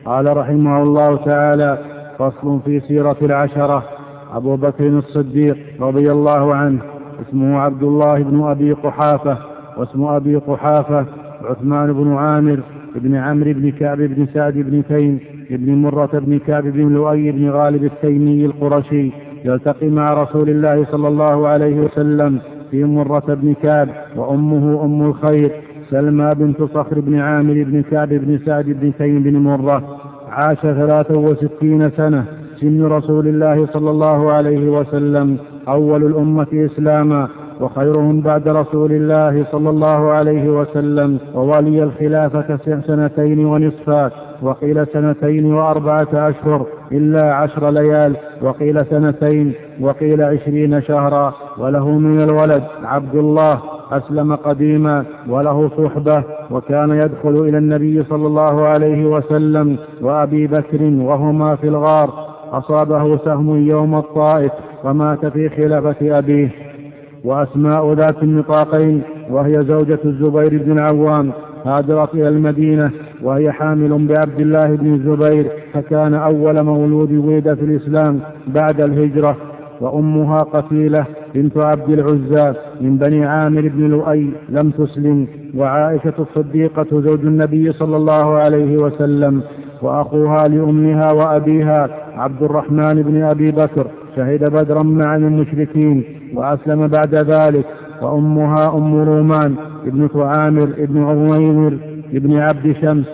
قال رحمه الله تعالى فصل في سيرة العشرة. أبو بكر الصديق رضي الله عنه اسمه عبد الله بن أبي قحافة واسم أبي قحافة عثمان بن عامر بن عمرو بن كعب بن سعد بن تيم بن مرة بن كعب بن لؤي بن غالب التيمي القرشي يلتقي مع رسول الله صلى الله عليه وسلم في مرة بن كعب وأمه أم الخير سلمى بنت صخر بن عامر بن كعب بن سعد بن تيم بن مرة. عاش ثلاثا وستين سنة سن رسول الله صلى الله عليه وسلم أول الأمة إسلاما وخيرهم بعد رسول الله صلى الله عليه وسلم وولي الخلافة سنتين ونصفا وقيل سنتين وأربعة أشهر إلا عشر ليال وقيل سنتين وقيل عشرين شهرا وله من الولد عبد الله أسلم قديما وله صحبة وكان يدخل إلى النبي صلى الله عليه وسلم وأبي بكر وهما في الغار. أصابه سهم يوم الطائف ومات في خلافة أبيه. وأسماء ذات النطاقين وهي زوجة الزبير بن العوام هاجرت إلى المدينة وهي حامل بعبد الله بن الزبير فكان أول مولود ولد في الإسلام بعد الهجرة. وأمها قتيلة بنت عبد العزى من بني عامر بن لؤي لم تسلم وعائشة الصديقة زوج النبي صلى الله عليه وسلم وأخوها لأمها وأبيها عبد الرحمن بن أبي بكر. شهد بدرا مع المشركين وأسلم بعد ذلك وأمها أم رومان ابنة عامر ابن عويمر ابن عبد شمس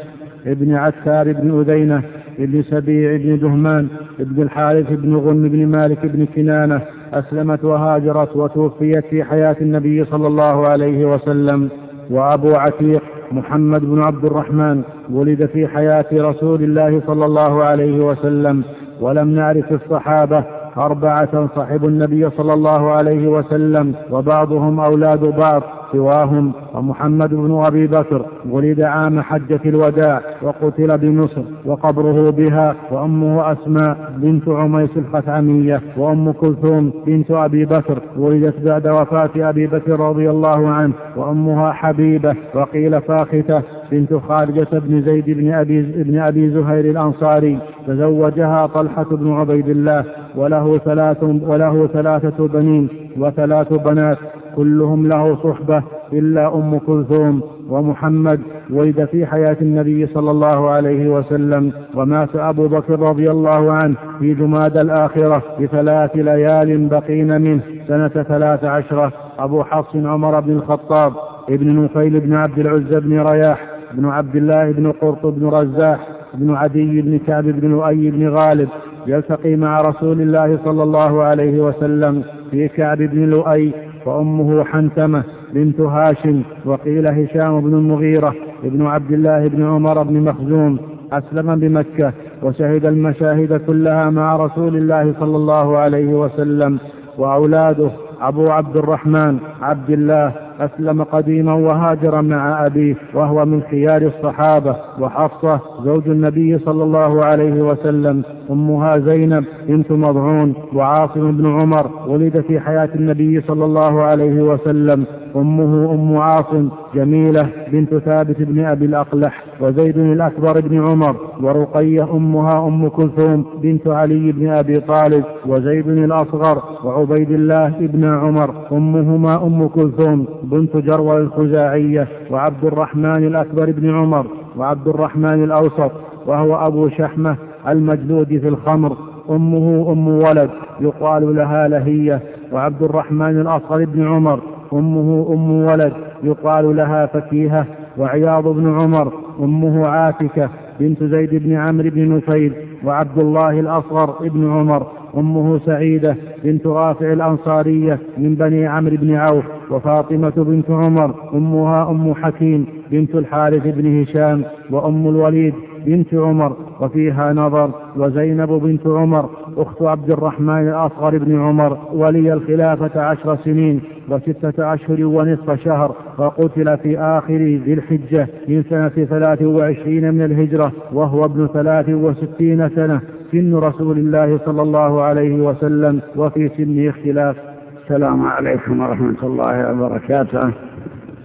ابن عتار بن أذينة ابن سبيع بن دهمان ابن الحارث بن غنم بن مالك بن كنانة أسلمت وهاجرت وتوفيت في حياة النبي صلى الله عليه وسلم. وأبو عتيق محمد بن عبد الرحمن ولد في حياة رسول الله صلى الله عليه وسلم. ولم نعرف الصحابة أربعة صحبوا النبي صلى الله عليه وسلم وبعضهم أولاد بعض. سواهم ومحمد بن أبي بكر ولد عام حجة الوداع وقتل بمصر وقبره بها وأمه أسماء بنت عميس الخثعمية وأم كلثوم بنت أبي بكر ولدت بعد وفاة أبي بكر رضي الله عنه وأمها حبيبة وقيل فاختة بنت خارجة بن زيد بن أبي, بن أبي زهير الأنصاري تزوجها طلحة بن عبيد الله وله ثلاث وله ثلاثة بنين وثلاث بنات كلهم له صحبة إلا أم كلثوم ومحمد ولد في حياة النبي صلى الله عليه وسلم ومات أبو بكر رضي الله عنه في جماد الآخرة بثلاث ليال بقين منه سنة ثلاث عشرة أبو حفص عمر بن الخطاب ابن نفيل بن عبد العزى بن رياح بن عبد الله بن قرط بن رزاح بن عدي بن كعب بن لؤي بن غالب يلتقي مع رسول الله صلى الله عليه وسلم في كعب بن لؤي وأمه حنتمة بنت هاشم وقيل هشام بن المغيرة ابن عبد الله بن عمر بن مخزوم أسلم بمكة وشهد المشاهد كلها مع رسول الله صلى الله عليه وسلم وأولاده أبو عبد الرحمن عبد الله أسلم قديما وهاجر مع أبيه وهو من خيار الصحابة وحفصة زوج النبي صلى الله عليه وسلم أمها زينب بنت مضعون وعاصم بن عمر ولد في حياة النبي صلى الله عليه وسلم. أمه أم عاصم جميلة بنت ثابت بن أبي الأقلح وزيد الأكبر بن عمر ورقية أمها أم كلثوم بنت علي بن أبي طالب وزيد الأصغر وعبيد الله بن عمر. أمهما أم كلثوم بنت جروى الخزاعية وعبد الرحمن الأكبر بن عمر وعبد الرحمن الأوسط وهو أبو شحمة المجلود في الخمر. أمه أم ولد يقال لها لهية وعبد الرحمن الأصغر بن عمر. أمه أم ولد يقال لها فكيهة وعياض بن عمر أمه عاتكة بنت زيد بن عمرو بن نفيل وعبد الله الأصغر ابن عمر أمه سعيدة بنت رافع الأنصارية من بني عمرو بن عوف وفاطمة بنت عمر أمها أم حكيم بنت الحارث بن هشام وأم الوليد بنت عمر وفيها نظر وزينب بنت عمر أخت عبد الرحمن الأصغر بن عمر ولي الخلافة عشر سنين. وستة أشهر ونصف شهر وقتل في آخر ذي الحجة من سنة ثلاث وعشرين من الهجرة وهو ابن ثلاث وستين سنة. سن رسول الله صلى الله عليه وسلم وفي سنه اختلاف. السلام عليكم ورحمة الله وبركاته.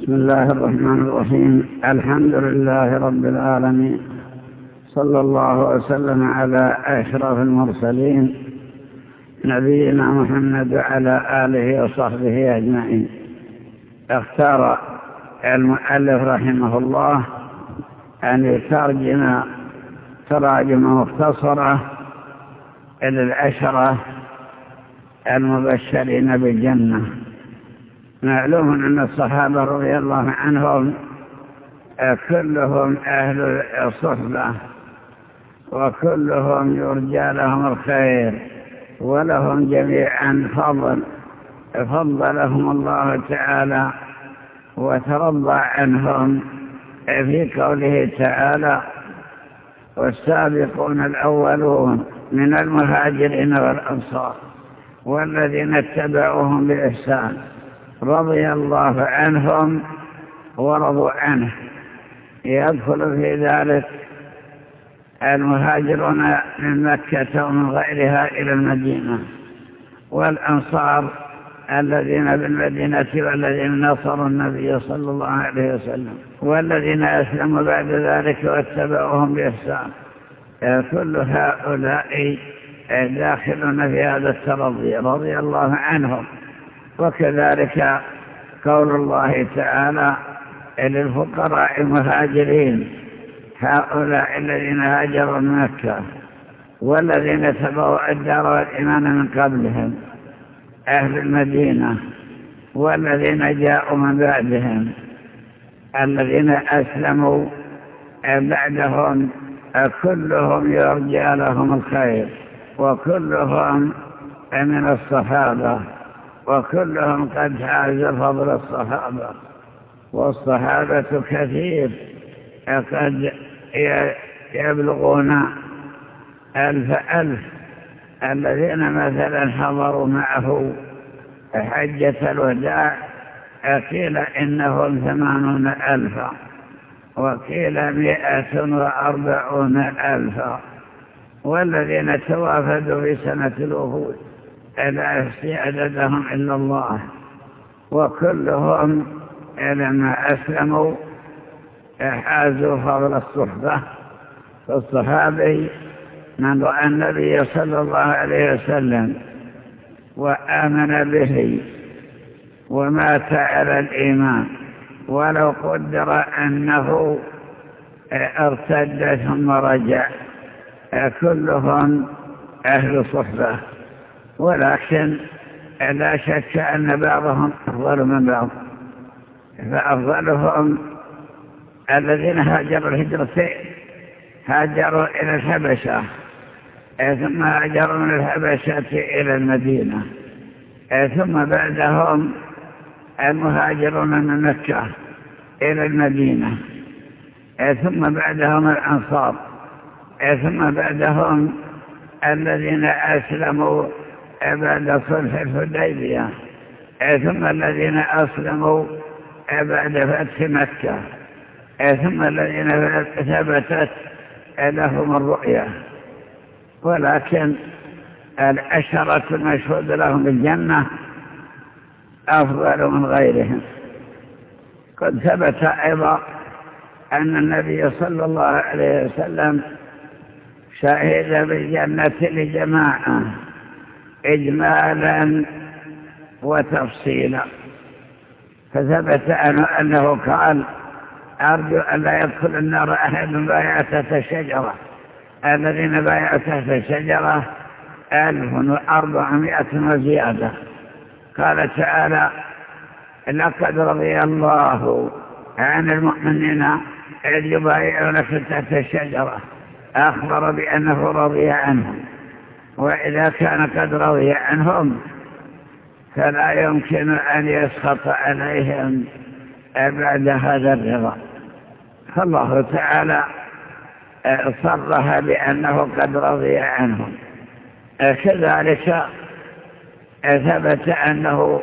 بسم الله الرحمن الرحيم. الحمد لله رب العالمين. صلى الله وسلم على أشرف المرسلين. نبينا محمد وعلى آله وصحبه أجمعين. اختار المؤلف رحمه الله أن يترجم تراجم مختصرة إلى العشرة المبشرين بالجنة. معلوم أن الصحابة رضي الله عنهم كلهم أهل الصحبة وكلهم يرجى لهم الخير. ولهم جميعا فضل فضلهم الله تعالى وترضى عنهم في قوله تعالى والسابقون الأولون من المهاجرين والأنصار والذين اتبعوهم بإحسان رضي الله عنهم ورضوا عنه. يدخل في ذلك المهاجرون من مكة ومن غيرها إلى المدينة والأنصار الذين بالمدينة والذين نصروا النبي صلى الله عليه وسلم والذين أسلموا بعد ذلك واتبعوهم بإحسان. كل هؤلاء داخلون في هذا الترضي رضي الله عنهم. وكذلك قول الله تعالى للفقراء المهاجرين هؤلاء الذين هاجروا من مكة والذين تبوأ الدار والإيمان من قبلهم أهل المدينة والذين جاءوا من بعدهم الذين أسلموا بعدهم كلهم يرجى لهم الخير وكلهم من الصحابة وكلهم قد حاز فضل الصحابة والصحابة كثير قد يبلغون ألف ألف الذين مثلا حضروا معه حجة الوداع قيل إنهم ثمانون ألفا وقيل مئة وأربعون ألفا والذين توافدوا في سنة الوفود لا يحصي عددهم إلا الله وكلهم لما أسلموا حازوا فضل الصحبة. فالصحابي من رأى النبي صلى الله عليه وسلم وآمن به ومات على الإيمان ولو قدر أنه ارتد ثم رجع كلهم أهل صحبة. ولكن لا شك أن بعضهم أفضل من بعض فأفضلهم الذين هاجروا الهجرتين هاجروا إلى الحبشة. ثم هاجروا من الحبشة إلى المدينة. ثم بعدهم المهاجرون من مكة إلى المدينة. ثم بعدهم الأنصار. ثم بعدهم الذين أسلموا بعد صلح الحديبية. ثم الذين أسلموا بعد فتح مكة. ثم الذين ثبتت لهم الرؤية ولكن العشرة المشهود لهم بالجنة أفضل من غيرهم. قد ثبت أيضا أن النبي صلى الله عليه وسلم شهد بالجنة لجماعة إجمالا وتفصيلا. فثبت أنه قال أرجو أن لا يدخل النار أحد بايع تحت الشجرة. الذين بايعوا تحت الشجرة ألف وأربعمائة وزيادة. قال تعالى لقد رضي الله عن المؤمنين إذ يبايعونك تحت الشجرة. أخبر بأنه رضي عنهم. وإذا كان قد رضي عنهم فلا يمكن أن يسخط عليهم بعد هذا الرضا. فالله تعالى صرها بأنه قد رضي عنهم كذلك ثبت أنه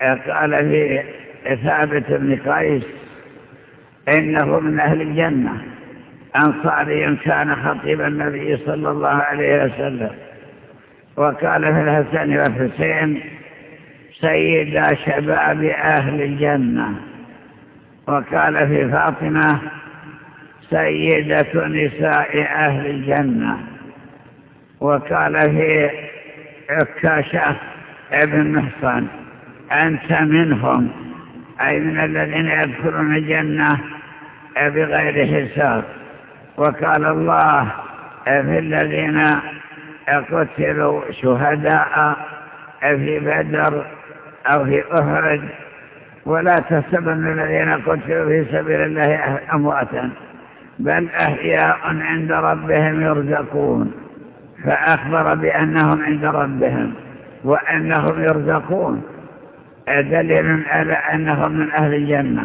قال في ثابت بن قيس إنه من أهل الجنة أنصاري كان خطيب النبي صلى الله عليه وسلم. وقال في الحسن والحسين سيد شباب أهل الجنة. وقال في فاطمة سيدة نساء أهل الجنة وقال في عكاشة ابن محصن أنت منهم أي من الذين يدخلون الجنة بغير حساب. وقال الله في الذين قتلوا شهداء في بدر أو في أحد ولا تحسبن الذين قتلوا في سبيل الله أمواتا بل أحياء عند ربهم يرزقون. فأخبر بأنهم عند ربهم وأنهم يرزقون. دليل على أنهم من أهل الجنة.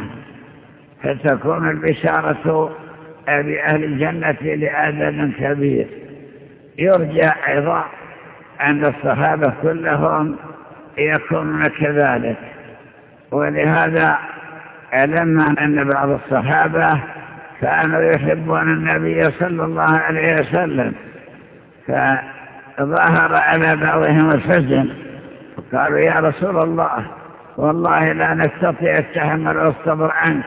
فتكون البشارة بأهل الجنة لعدد كبير. يرجى أيضا أن الصحابة كلهم يكونون كذلك. ولهذا لما أن بعض الصحابة كانوا يحبون النبي صلى الله عليه وسلم فظهر على بعضهم الحزن قالوا يا رسول الله والله لا نستطيع التحمل والصبر عنك.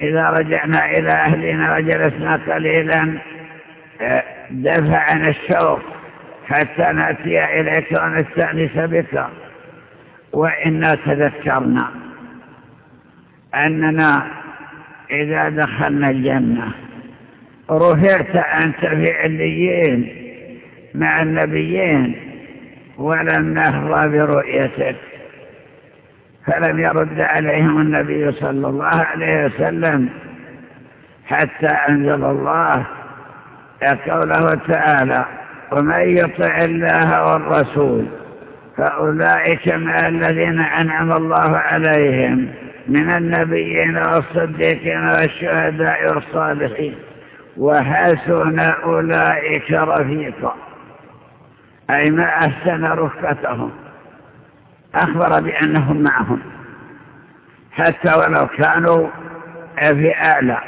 إذا رجعنا إلى أهلنا وجلسنا قليلا دفعنا الشوق حتى نأتي إليك ونستأنس بك. وإنا تذكرنا أننا إذا دخلنا الجنة رفعت أنت في عليين مع النبيين ولم نهضى برؤيتك فلم يرد عليهم النبي صلى الله عليه وسلم حتى أنزل الله قوله تعالى ومن يطع الله والرسول فأولئك مع الذين أنعم الله عليهم من النبيين والصديقين والشهداء والصالحين. وحسن أولئك رفيقا أي ما أحسن رفقتهم؟ أخبر بأنهم معهم. حتى ولو كانوا في أعلى.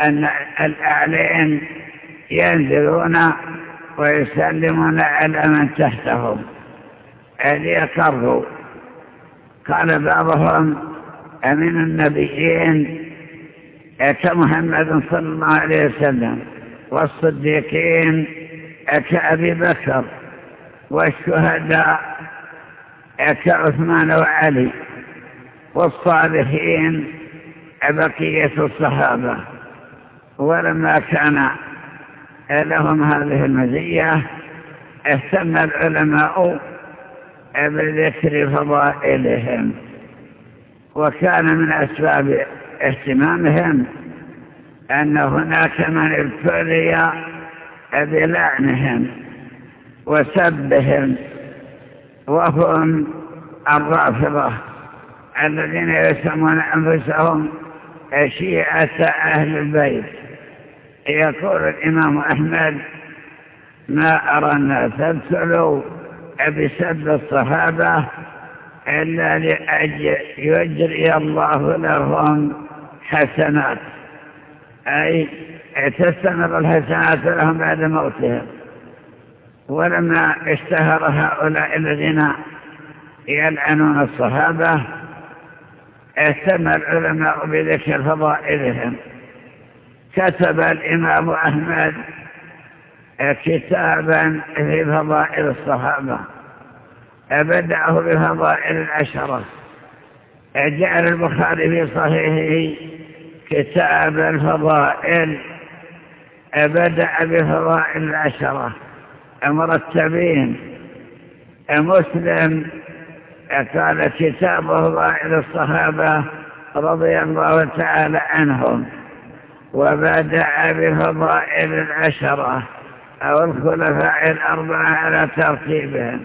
أن الأعلين ينزلون ويسلمون على من تحتهم. ليقروا قال بعضهم من النبيين كمحمد صلى الله عليه وسلم والصديقين كأبي بكر والشهداء كعثمان وعلي والصالحين بقية الصحابة. ولما كان لهم هذه المزية اهتم العلماء بذكر فضائلهم وكان من أسباب اهتمامهم أن هناك من ابتلي بلعنهم وسبهم وهم الرافضة الذين يسمون أنفسهم شيعة أهل البيت. يقول الإمام أحمد ما أرى الناس ابتلوا بسب الصحابة إلا لأجل يجري الله لهم حسنات. أي تستمر الحسنات لهم بعد موتهم. ولما اشتهر هؤلاء الذين يلعنون الصحابة اهتم العلماء بذكر فضائلهم. كتب الإمام أحمد كتابا في فضائل الصحابة. بدأه بفضائل العشرة جعل البخاري في صحيحه كتاب الفضائل. بدأ بفضائل العشرة مرتبين مسلم. قال كتاب فضائل الصحابة رضي الله تعالى عنهم. وبدأ بفضائل العشرة أو الخلفاء الأربعة على ترتيبهم.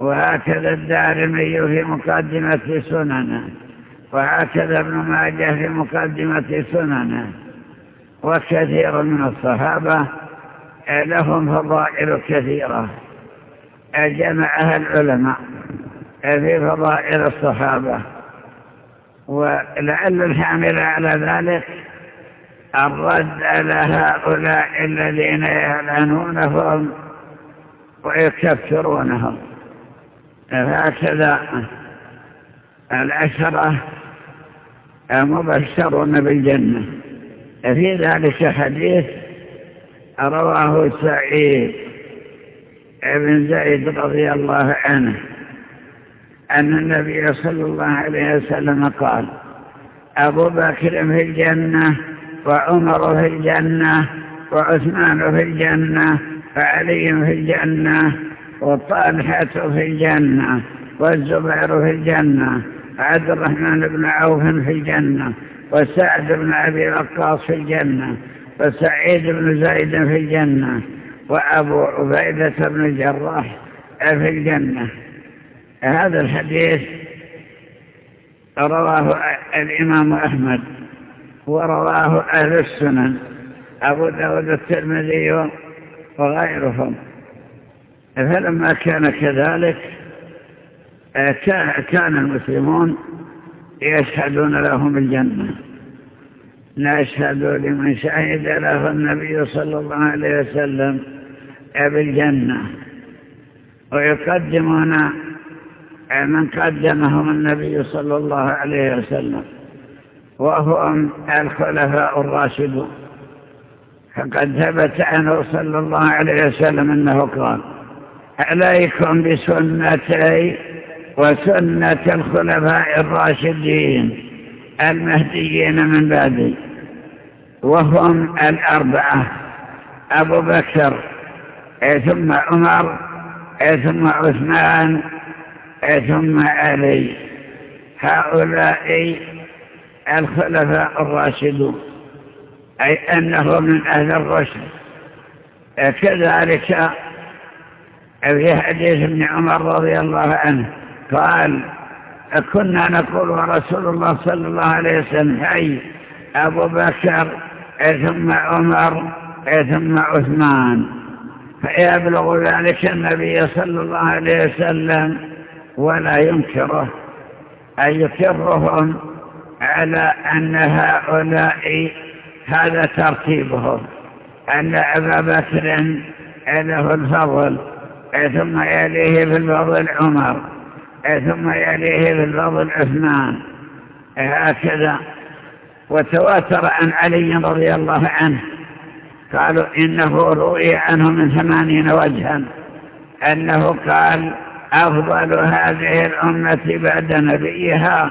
وهكذا الدارمي في مقدمة سننه. وهكذا ابن ماجه في مقدمة سننه. وكثير من الصحابة لهم فضائل كثيرة. جمعها العلماء في فضائل الصحابة. ولعل الحامل على ذلك الرد على هؤلاء الذين يعلنونهم ويكفرونهم. هكذا العشرة مبشرون بالجنة. في ذلك حديث رواه سعيد بن زيد رضي الله عنه أن النبي صلى الله عليه وسلم قال أبو بكر في الجنة وعمر في الجنة وعثمان في الجنة وعلي في الجنة وطالحة في الجنة والزبير في الجنة عبد الرحمن بن عوف في الجنة وسعد بن أبي وقاص في الجنة وسعيد بن زيد في الجنة وأبو عبيدة بن الجراح في الجنة. هذا الحديث رواه الإمام أحمد. ورواه أهل السنن أبو داود الترمذي وغيرهم. فلما كان كذلك كان المسلمون يشهدون لهم الجنة. نشهد لمن شهد له النبي صلى الله عليه وسلم بالجنة. ويقدمون من قدمهم النبي صلى الله عليه وسلم. وهم الخلفاء الراشدون فقد ثبت عنه صلى الله عليه وسلم أنه قال عليكم بسنتي وسنة الخلفاء الراشدين المهديين من بعدي وهم الأربعة أبو بكر ثم عمر ثم عثمان ثم علي. هؤلاء الخلفاء الراشدون. أي أنه من أهل الرشد. كذلك في حديث ابن عمر رضي الله عنه قال كنا نقول ورسول الله صلى الله عليه وسلم حي أبو بكر ثم عمر ثم عثمان. فيبلغ ذلك النبي صلى الله عليه وسلم ولا ينكره. أن يكرهم على أن هؤلاء هذا ترتيبهم. أن أبا بكر له الفضل ثم يليه بالفضل عمر ثم يليه بالفضل عثمان. هكذا. وتواتر عن علي رضي الله عنه. قالوا إنه رؤي عنه من ثمانين وجها أنه قال أفضل هذه الأمة بعد نبيها.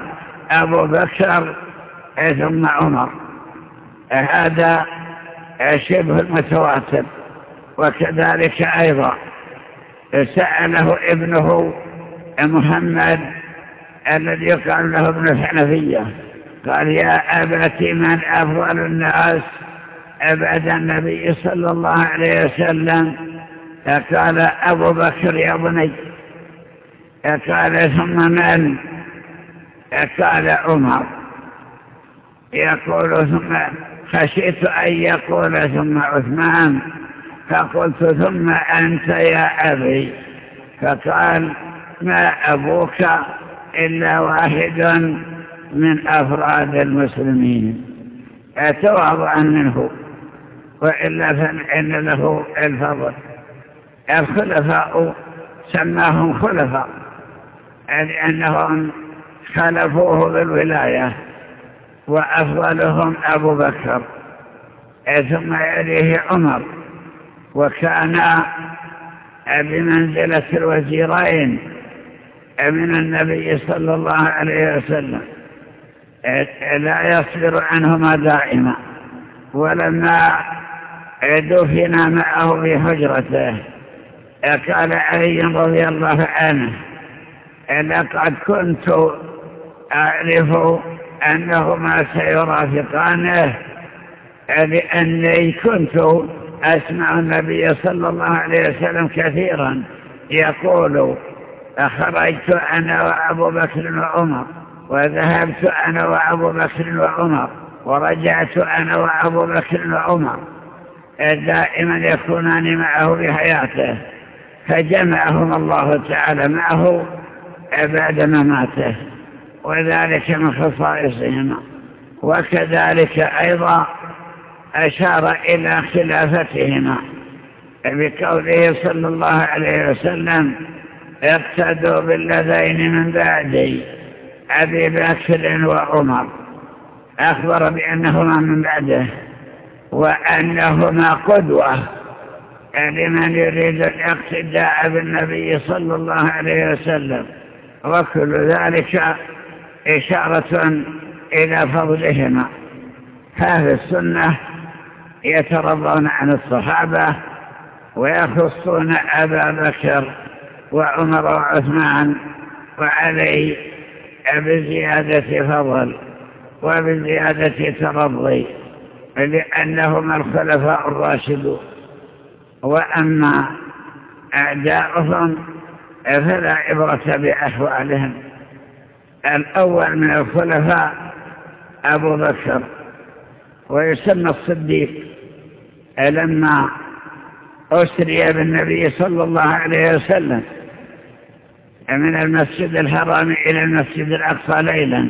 أبو بكر ثم عمر. هذا شبه المتواتر وكذلك أيضا. سأله ابنه محمد الذي يقال له ابن الحنفية قال يا أبتي من أفضل الناس بعد النبي صلى الله عليه وسلم؟ قال أبو بكر يا بني. قال ثم من قال عمر. يقول ثم خشيت أن يقول ثم عثمان. فقلت ثم أنت يا أبي. فقال ما أبوك إلا واحد من أفراد المسلمين. أتواضعا منه. وإلا فإن له الفضل. الخلفاء سماهم خلفاء. لأنهم خلفوه بالولاية وأفضلهم أبو بكر ثم يليه عمر وكان بمنزلة الوزيرين من النبي صلى الله عليه وسلم. لا يصبر عنهما دائما ولما دفن معه في حجرته قال علي رضي الله عنه لقد كنت أعرف أنهما سيرافقانه لأني كنت أسمع النبي صلى الله عليه وسلم كثيرا يقول أخرجت أنا وأبو بكر وعمر وذهبت أنا وأبو بكر وعمر ورجعت أنا وأبو بكر وعمر دائما يكونان معه في حياته فجمعهم الله تعالى معه بعد مماته. وذلك من خصائصهما وكذلك أيضا أشار إلى خلافتهما بقوله صلى الله عليه وسلم اقتدوا بالذين من بعدي أبي بكر وعمر. أخبر بأنهما من بعده وأنهما قدوة لمن يريد الاقتداء بالنبي صلى الله عليه وسلم. وكل ذلك إشارة إلى فضلهما هذه السنة يترضون عن الصحابة ويخصون أبا بكر وعمر وعثمان وعلي بزيادة فضل وبزيادة ترضي لأنهما الخلفاء الراشدون. وأما أعداؤهم فلا عبرة بأحوالهم. الأول من الخلفاء أبو بكر ويسمى الصديق. لما أسري بالنبي صلى الله عليه وسلم من المسجد الحرام إلى المسجد الأقصى ليلا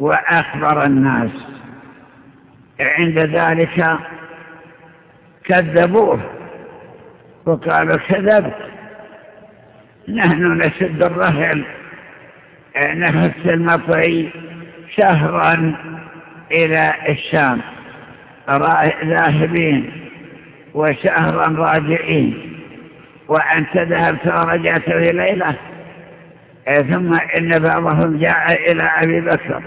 وأخبر الناس. عند ذلك كذبوه وقالوا كذبت نحن نشد الرهل نفس المطعي شهرا إلى الشام. ذاهبين وشهرا راجعين. وأنت ذهبت ورجعت في ليلة. ثم إن بعضهم جاء إلى أبي بكر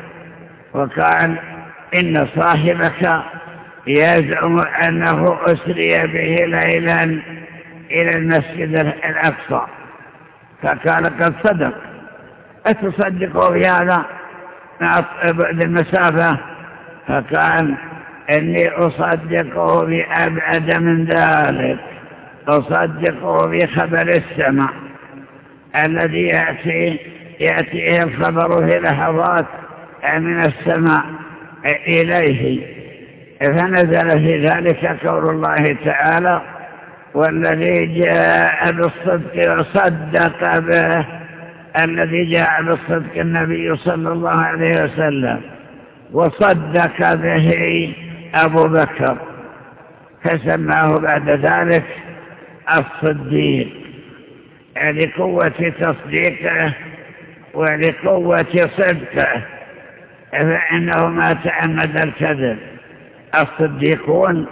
وقال إن صاحبك يزعم أنه أسري به ليلا إلى المسجد الأقصى. فقال قد صدق. أتصدقوا بهذا مع بعد المسافة فقال إني أصدقه بأبعد من ذلك. أصدقه بخبر السماء. الذي يأتي يأتيه الخبر في لحظات من السماء إليه. فنزل في ذلك قول الله تعالى والذي جاء بالصدق وصدق به الذي جاء بالصدق النبي صلى الله عليه وسلم وصدق به أبو بكر فسماه بعد ذلك الصديق لقوة تصديقه ولقوة صدقه فإنه ما تعمد الكذب. الصديقون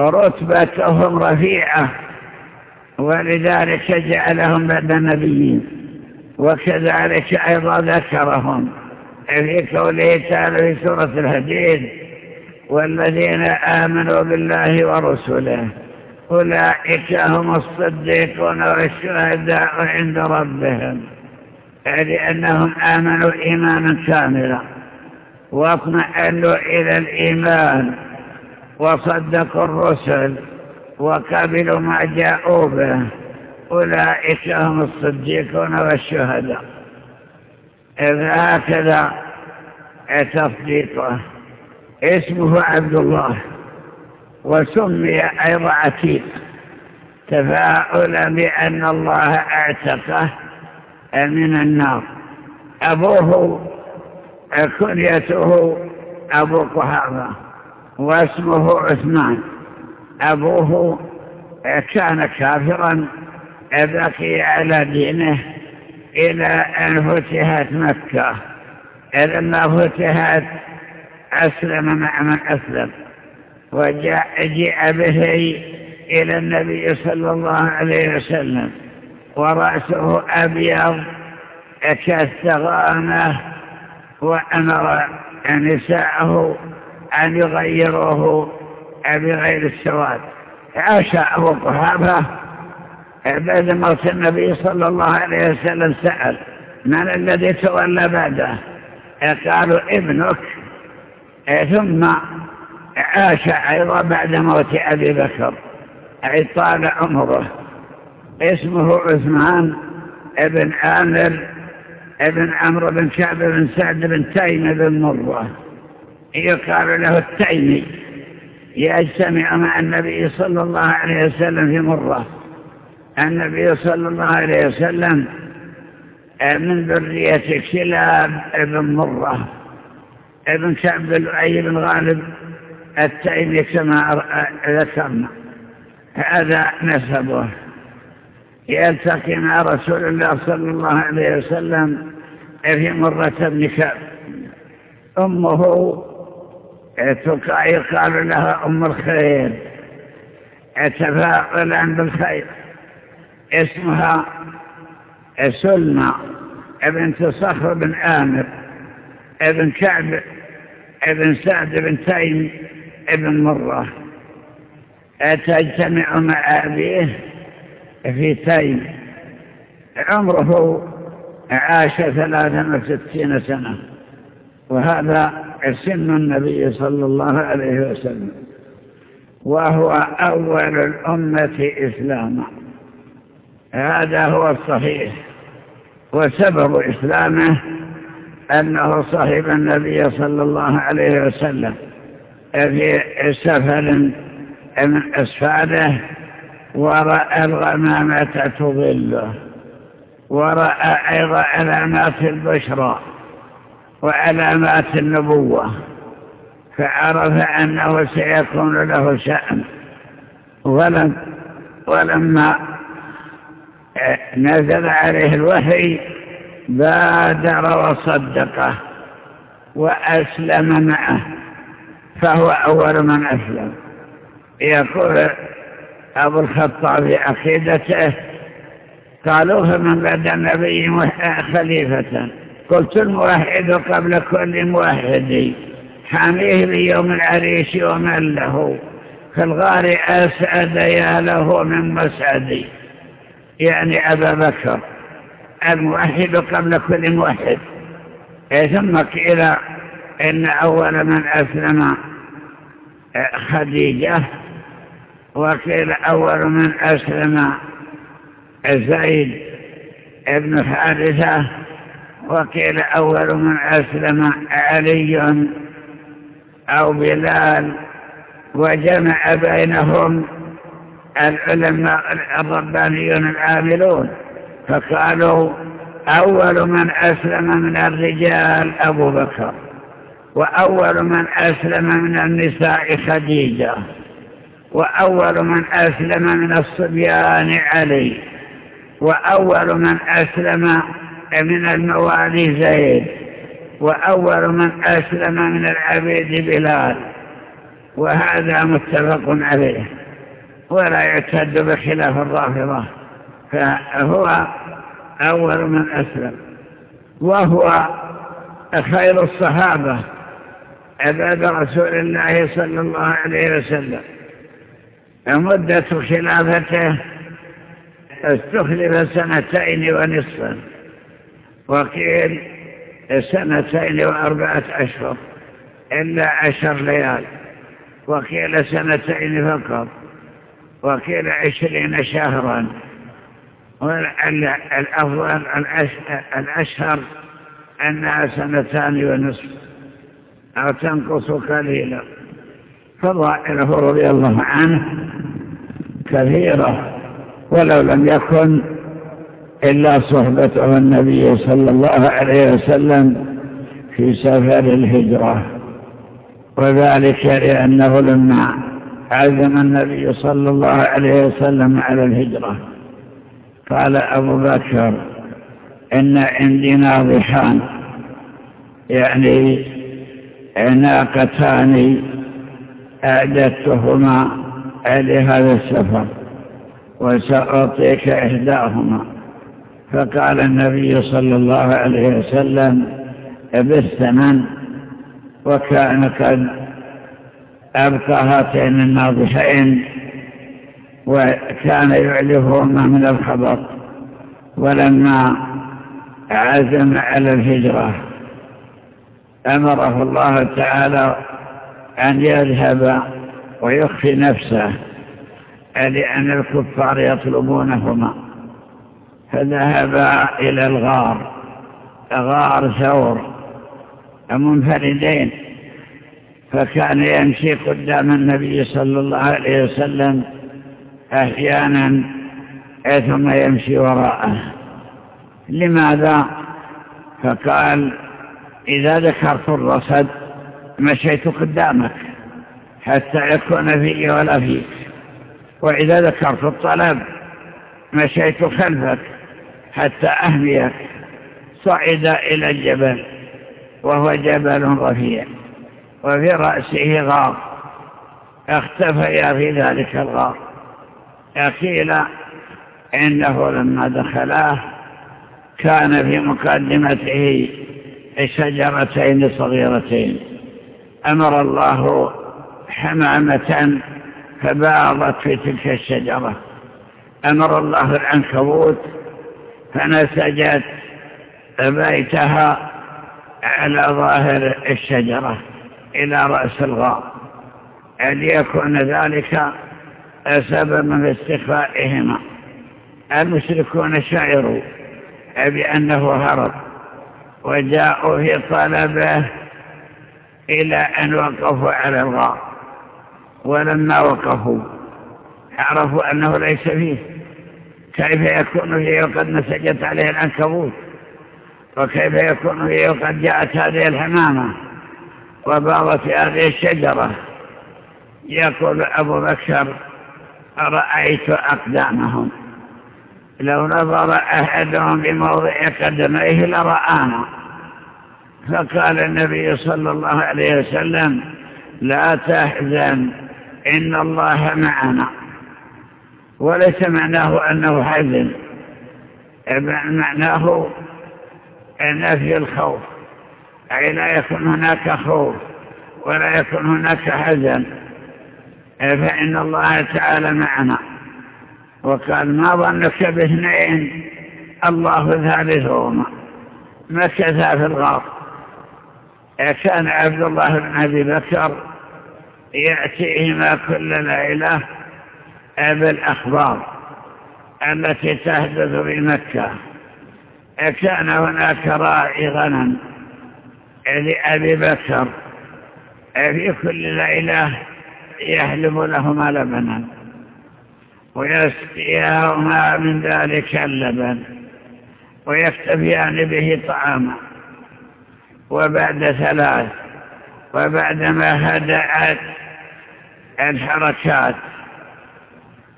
رتبتهم رفيعة ولذلك جعلهم بعد النبيين. وكذلك أيضا ذكرهم. في قوله تعالى في سورة الحديد. والذين آمنوا بالله ورسله. أولئك هم الصديقون والشهداء عند ربهم. لأنهم آمنوا إيمانا كاملا. واطمأنوا إلى الإيمان. وصدقوا الرسل. وقبلوا ما جاءوا به. أولئك هم الصديقون والشهداء. إذا هكذا تصديقه. اسمه عبد الله وسمي أيضا عتيق. تفاؤلا بأن الله اعتقه من النار. أبوه كنيته أبو قحافة واسمه عثمان. أبوه كان كافرا بقي على دينه إلى أن فتحت مكة. لما فتحت أسلم مع من أسلم. وجاء جاء به إلى النبي صلى الله عليه وسلم. ورأسه أبيض كالثغامة وأمر نساءه أن يغيروه بغير السواد. عاش أبو قحافة بعد موت النبي صلى الله عليه وسلم سأل من الذي تولى بعده؟ قالوا ابنك. ثم عاش أيضا بعد موت أبي بكر أي طال عمره. اسمه عثمان ابن عامر ابن عمرو بن كعب بن سعد بن تيم بن مره يقال له التيمي يجتمع مع النبي صلى الله عليه وسلم في مره النبي صلى الله عليه وسلم من ذرية كلاب ابن مرة ابن كعب بن أي بن غالب التيمي كما ذكرنا. هذا نسبه. يلتقي مع رسول الله صلى الله عليه وسلم في مرة ابن كعب أمه يقال لها أم الخير تفاؤلا بالخير. اسمها سلمى ابنت صخر بن آمر ابن كعب ابن سعد بن تيم ابن مرة. تجتمع مع أبيه في تيم. عمره عاش ثلاثا وستين سنة. وهذا سن النبي صلى الله عليه وسلم. وهو أول الأمة إسلاما. هذا هو الصحيح. وسبب إسلامه أنه صاحب النبي صلى الله عليه وسلم. في سفر من أسفاده ورأى الغمامة تظله. ورأى أيضا علامات البشرى وعلامات النبوة. فعرف أنه سيكون له شأن. ولم ولما نزل عليه الوحي بادر وصدقه وأسلم معه فهو أول من أسلم. يقول أبو الخطاب عقيدته قالوا فمن بعد النبي خليفة. قلت الموحد قبل كل موحد حاميه بيوم العريش ومن له في الغار أسعد يا له من مسعدي. يعني أبا بكر. الموحد قبل كل موحد ثم قيل إن أول من أسلم خديجة وقيل أول من أسلم زيد ابن حارثة وقيل أول من أسلم علي أو بلال وجمع بينهم العلماء الربانيون العاملون فقالوا أول من أسلم من الرجال أبو بكر وأول من أسلم من النساء خديجة وأول من أسلم من الصبيان علي وأول من أسلم من الموالي زيد وأول من أسلم من العبيد بلال وهذا متفق عليه. ولا يعتد بخلاف الرافضة فهو أول من أسلم. وهو خير الصحابة عباد رسول الله صلى الله عليه وسلم. مدة خلافته استخلف سنتين ونصفا وقيل سنتين وأربعة أشهر إلا عشر ليال وقيل سنتين فقط. وقيل عشرين شهرا. الأفضل الأشهر أنها سنتان ونصف. أو تنقص قليلا. فضائله رضي الله عنه كثيرة. ولو لم يكن إلا صحبته النبي صلى الله عليه وسلم في سفر الهجرة. وذلك لأنه لما عزم النبي صلى الله عليه وسلم على الهجرة. قال أبو بكر إن عندي ناضحان يعني عناقتان أعددتهما لهذا السفر وسأعطيك إحداهما. فقال النبي صلى الله عليه وسلم بالثمن وكان قد أبقى هاتين الناضحين وكان يعلفهما من الخبر ولما عزم على الهجرة أمره الله تعالى أن يذهب ويخفي نفسه لأن الكفار يطلبونهما فذهبا إلى الغار غار ثور منفردين. فكان يمشي قدام النبي صلى الله عليه وسلم أحيانا ثم يمشي وراءه. لماذا؟ فقال إذا ذكرت الرصد مشيت قدامك حتى يكون في ولا فيك. وإذا ذكرت الطلب مشيت خلفك حتى أهميك. صعد إلى الجبل وهو جبل رفيع. وفي رأسه غار. اختفيا في ذلك الغار. قيل إنه لما دخلاه كان في مقدمته شجرتين صغيرتين. أمر الله حمامة فباضت في تلك الشجرة. أمر الله العنكبوت فنسجت بيتها على ظاهر الشجرة. إلى رأس الغار. أن يكون ذلك سببا في استخفائهما. المشركون شعروا بأنه هرب وجاءوا في طلبه إلى أن وقفوا على الغار. ولما وقفوا عرفوا أنه ليس فيه. كيف يكون فيه وقد نسجت عليه العنكبوت؟ وكيف يكون فيه وقد جاءت هذه الحمامة؟ في هذه الشجرة. يقول أبو بكر رأيت أقدامهم؟ لو نظر أحدهم بموضع قدميه لرآنا. فقال النبي صلى الله عليه وسلم لا تحزن إن الله معنا. وليس معناه أنه حزن معناه نفي الخوف. أي لا يكون هناك خوف ولا يكون هناك حزن. فإن الله تعالى معنا. وقال ما ظنك باثنين؟ الله ثالثهما. مكثا في الغار كان عبد الله بن أبي بكر يأتيهما كل ليلة بالأخبار التي تحدث بمكة كان هناك راعي غنم. لأبي بكر في كل ليلة يحلب لهما لبنا ويسقيهما من ذلك اللبن ويكتفيان به طعاما وبعد ثلاث وبعدما هدأت الحركات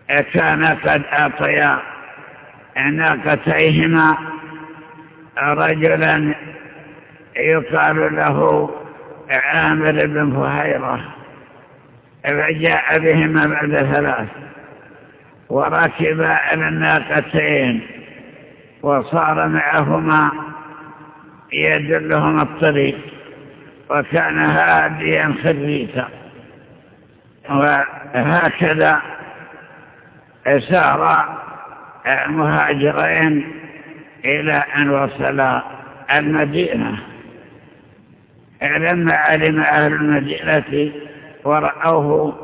كان قد أعطيا ناقتيهما رجلا يقال له عامر بن فهيرة فجاء بهما بعد ثلاث وركب على الناقتين وصار معهما يدلهم الطريق وكان هاديا خريتا وهكذا سار مهاجرين إلى أن وصل المدينة. لما علم أهل المدينة ورأوه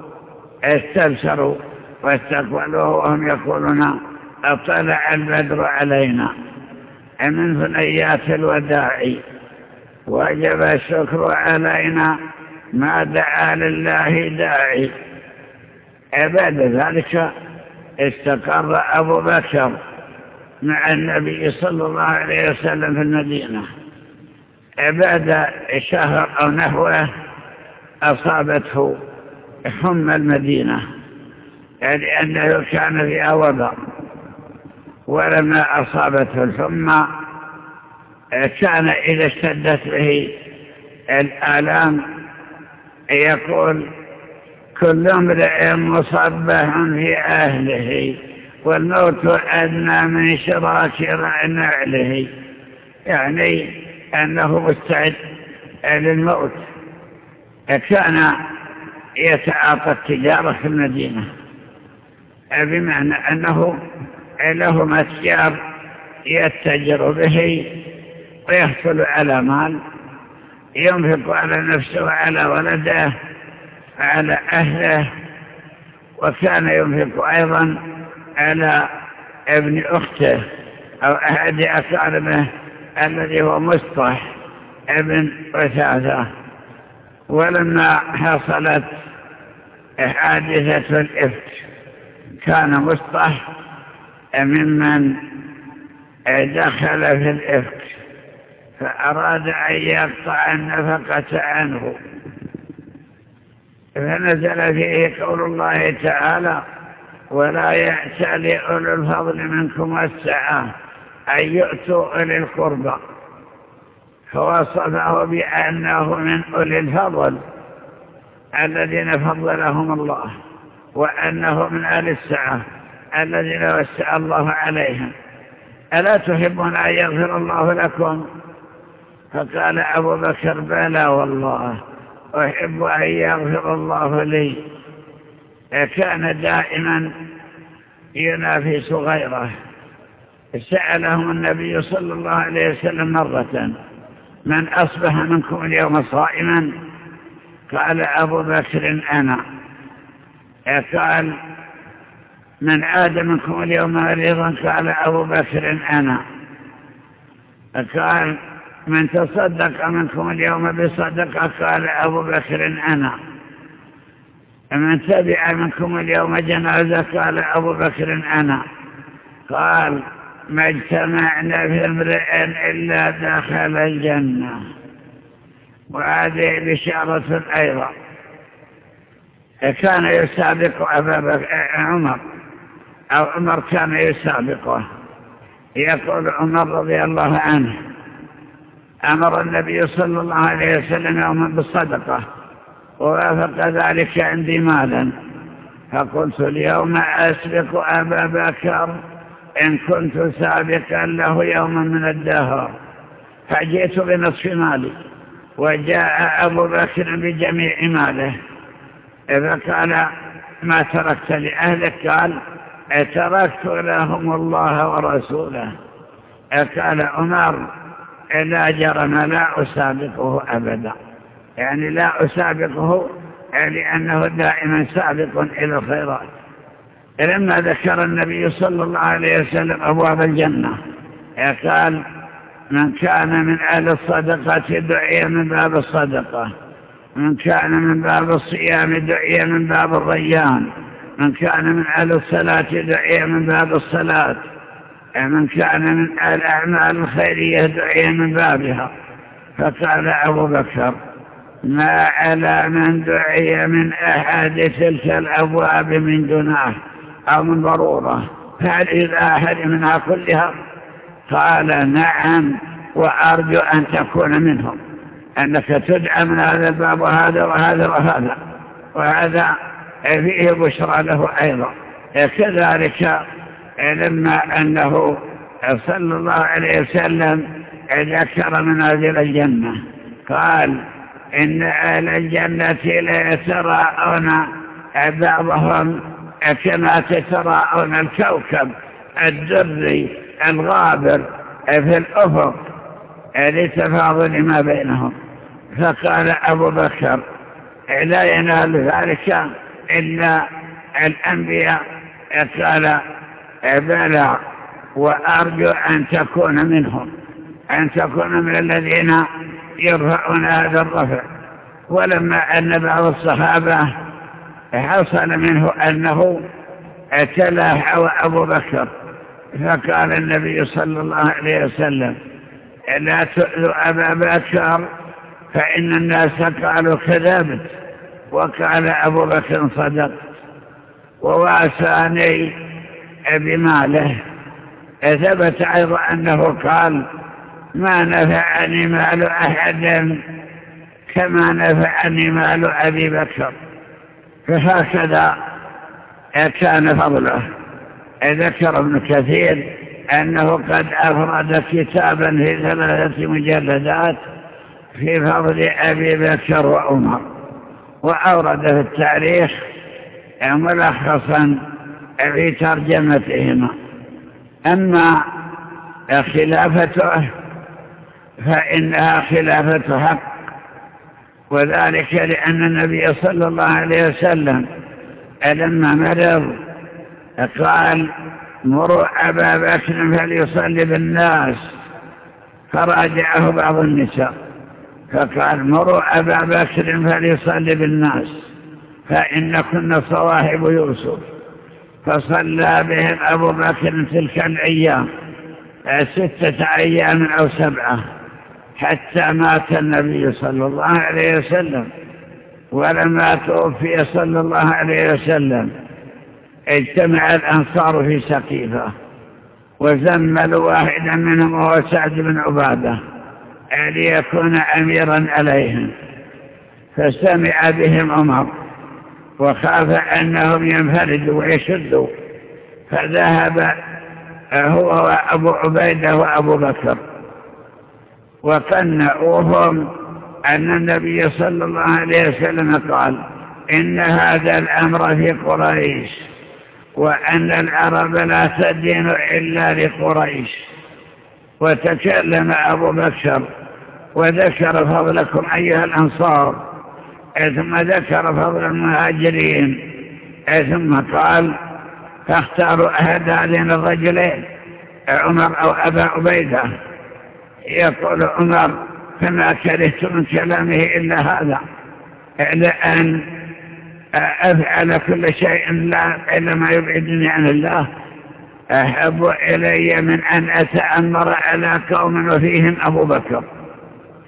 استبشروا واستقبلوه وهم يقولون أطلع البدر علينا. من ثنيات الوداع وجب الشكر علينا ما دعا لله داعي. بعد ذلك استقر أبو بكر مع النبي صلى الله عليه وسلم في المدينة. بعد شهر أو نحوه أصابته حم المدينة يعني أنه كان في وضع ولما أصابته الحمى. كان إذا اشتدت به الآلام يقول كل امرئ مصبح في أهله والموت أدنى من شراك نعله. يعني أنه مستعد للموت كان يتعاطى التجارة في المدينة بمعنى أنه له متجار يتجر به ويحصل على مال ينفق على نفسه وعلى ولده وعلى أهله وكان ينفق أيضا على ابن أخته أو أحد أقاربه. الذي هو مصطح ابن وثاثة ولما حصلت حادثة الإفك كان مصطح ممن دخل في الإفك فأراد أن يقطع النفقة عنه. فنزل فيه قول الله تعالى ولا يأتى لأولو الفضل منكم والسعة أن يؤتوا أولي القربى. فوصفه بأنه من أولي الفضل الذين فضلهم الله وأنه من أهل السعة الذين وسع الله عليهم. ألا تحبون أن يغفر الله لكم؟ فقال أبو بكر بلى والله أحب أن يغفر الله لي. كان دائما ينافس غيره. سألهم النبي صلى الله عليه وسلم مرة من أصبح منكم اليوم صائما؟ قال أبو بكر أنا. قال من عاد منكم اليوم مريضا؟ قال أبو بكر أنا. قال من تصدق منكم اليوم بصدقة؟ قال أبو بكر أنا. من تبع منكم اليوم جنازة؟ قال أبو بكر أنا. قال ما اجتمعنا في امرئ إلا دخل الجنة. وهذه بشارة أيضا. كان يسابق أبا عمر. أو عمر كان يسابقه. يقول عمر رضي الله عنه. أمر النبي صلى الله عليه وسلم يوما بالصدقة ووافق ذلك عندي مالا. فقلت اليوم أسبق أبا بكر إن كنت سابقا له يوما من الدهر. فجئت بنصف مالي وجاء أبو بكر بجميع ماله. إذا قال ما تركت لأهلك؟ قال تركت لهم الله ورسوله. قال عمر لا جرم لا أسابقه أبدا. يعني لا أسابقه لأنه دائما سابق إلى الخيرات. لما ذكر النبي صلى الله عليه وسلم أبواب الجنة قال من كان من أهل الصدقة دعي من باب الصدقة من كان من باب الصيام دعي من باب الريان من كان من أهل الصلاة دعي من باب الصلاة من كان من الأعمال الخيرية دعي من بابها. فقال أبو بكر ما على من دعي من أحد تلك الأبواب من دناه أو من ضرورة. فهل إذا منها كلها؟ قال نعم وأرجو أن تكون منهم. أنك تدعى من هذا الباب وهذا وهذا وهذا. وهذا فيه بشرى له أيضا. كذلك لما أنه صلى الله عليه وسلم ذكر منازل الجنة. قال إن أهل الجنة لا يتراءون بعضهم كما تتراءون الكوكب الدري الغابر في الأفق لتفاضل ما بينهم. فقال أبو بكر لا ينال ذلك إلا الأنبياء. قال بلى وأرجو أن تكون منهم أن تكون من الذين يرفعون هذا الرفع. ولما أن بعض الصحابة حصل منه أنه تلاح أبو بكر فقال النبي صلى الله عليه وسلم لا تؤذوا أبا بكر فإن الناس قالوا كذبت وقال أبو بكر صدق وواساني بماله. ثبت أيضا أنه قال ما نفعني مال أحد كما نفعني مال أبي بكر. فهكذا كان فضله. ذكر ابن كثير أنه قد أفرد كتابا في ثلاثة مجلدات في فضل أبي بكر وعمر وأورد في التاريخ ملخصا في ترجمتهما. أما خلافته فإنها خلافة حق وذلك لأن النبي صلى الله عليه وسلم لما مرض قال مروا أبا بكر فليصلي بالناس فراجعه بعض النساء فقال مروا أبا بكر فليصلي بالناس فإن كنا صواحب يوسف فصلى بهم أبو بكر تلك الأيام ستة أيام أو سبعة. حتى مات النبي صلى الله عليه وسلم. ولما توفي صلى الله عليه وسلم اجتمع الأنصار في سقيفة وزملوا واحدا منهم وهو سعد بن عبادة ليكون أميرا عليهم. فسمع بهم عمر وخاف أنهم ينفردوا ويشدوا فذهب هو وأبو عبيدة وأبو بكر. وقنعوهم أن النبي صلى الله عليه وسلم قال إن هذا الأمر في قريش وأن العرب لا تدين إلا لقريش. وتكلم أبو بكر وذكر فضلكم أيها الأنصار ثم ذكر فضل المهاجرين ثم قال فاختاروا أحد هذين الرجلين عمر أو أبا عبيدة. يقول عمر فما كرهت من كلامه إلا هذا لأن أفعل كل شيء إلا ما يبعدني عن الله. أحب إلي من أن أتأمر على قوم وفيهم أبو بكر.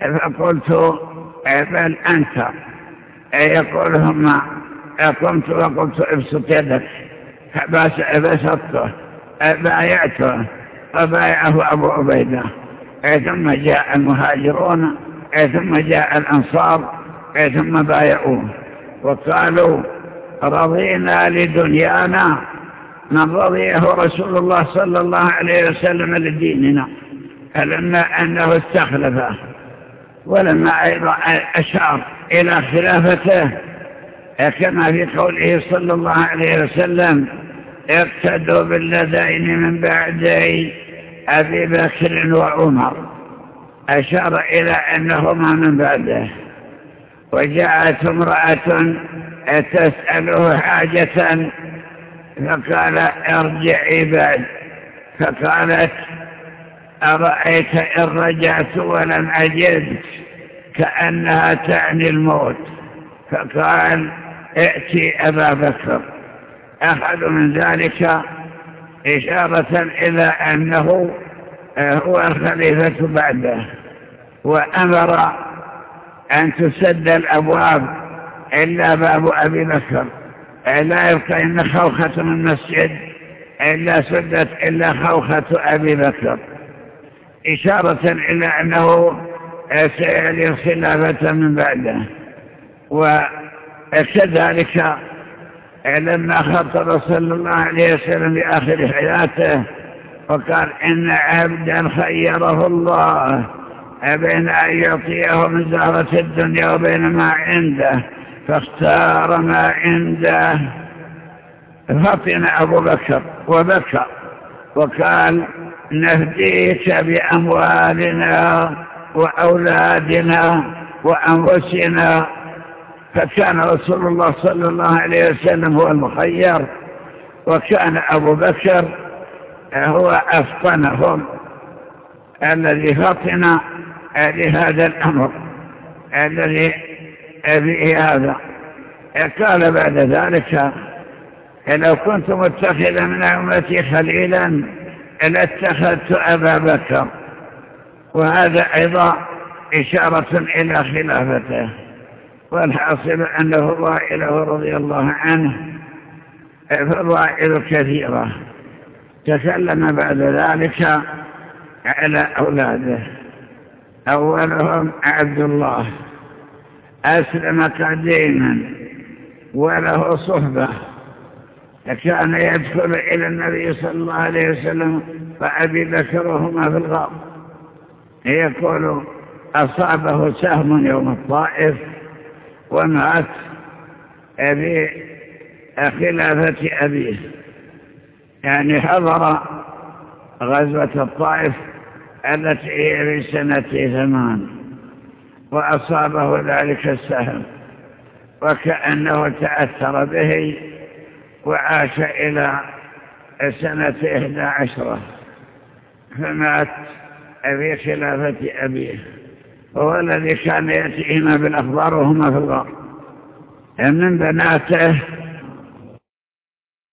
فقلت بل أنت. يقول هم قمت وقلت ابسط يدك. فبسطته بايعته وبايعه أبو عبيدة. ثم جاء المهاجرون ثم جاء الأنصار ثم بايعوه. وقالوا رضينا لدنيانا من رضيه رسول الله صلى الله عليه وسلم لديننا فلما أنه استخلفه ولما أيضا أشار إلى خلافته كما في قوله صلى الله عليه وسلم اقتدوا بالذين من بعدي أبي بكر وعمر أشار إلى أنهما من بعده وجاءت امرأة تسأله حاجة فقال ارجعي بعد. فقالت أرأيت إن رجعت ولم أجد كأنها تعني الموت. فقال ائتي أبا بكر. أخذ من ذلك إشارة إلى أنه هو الخليفة بعده وأمر أن تسد الأبواب إلا باب أبي بكر لا يبقى إن خوخة من المسجد إلا سدت إلا خوخة أبي بكر. إشارة إلى أنه سيلي الخلافة من بعده وكذلك لما خطر صلى الله عليه وسلم بآخر حياته وقال إن عبدا خيره الله بين أن يعطيه من زهرة الدنيا وبين ما عنده فاختار ما عنده. فطن أبو بكر وبكى وقال نهديك بأموالنا وأولادنا وأنفسنا فكان رسول الله صلى الله عليه وسلم هو المخير وكان أبو بكر هو أفطنهم الذي فطن لهذا الأمر الذي فيه هذا. قال بعد ذلك لو كنت متخذا من أمتي خليلا لاتخذت أبا بكر. وهذا أيضا إشارة إلى خلافته. والحاصل أنه الرائله رضي الله عنه فالرائل كثيرة. تكلم بعد ذلك على أولاده. أولهم عبد الله. أسلم قديما وله صحبة. كان يدخل إلى النبي صلى الله عليه وسلم فأبي بكر وهما في الغار. يقول أصابه سهم يوم الطائف ومات أبي خلافة أبيه يعني حضر غزوة الطائف التي هي في سنة ثمان وأصابه ذلك السهم وكأنه تأثر به وعاش إلى سنة إحدى عشرة. فمات في خلافة أبيه. وهو الذي كان يأتيهما بالأخبار وهما في الغار. من بناته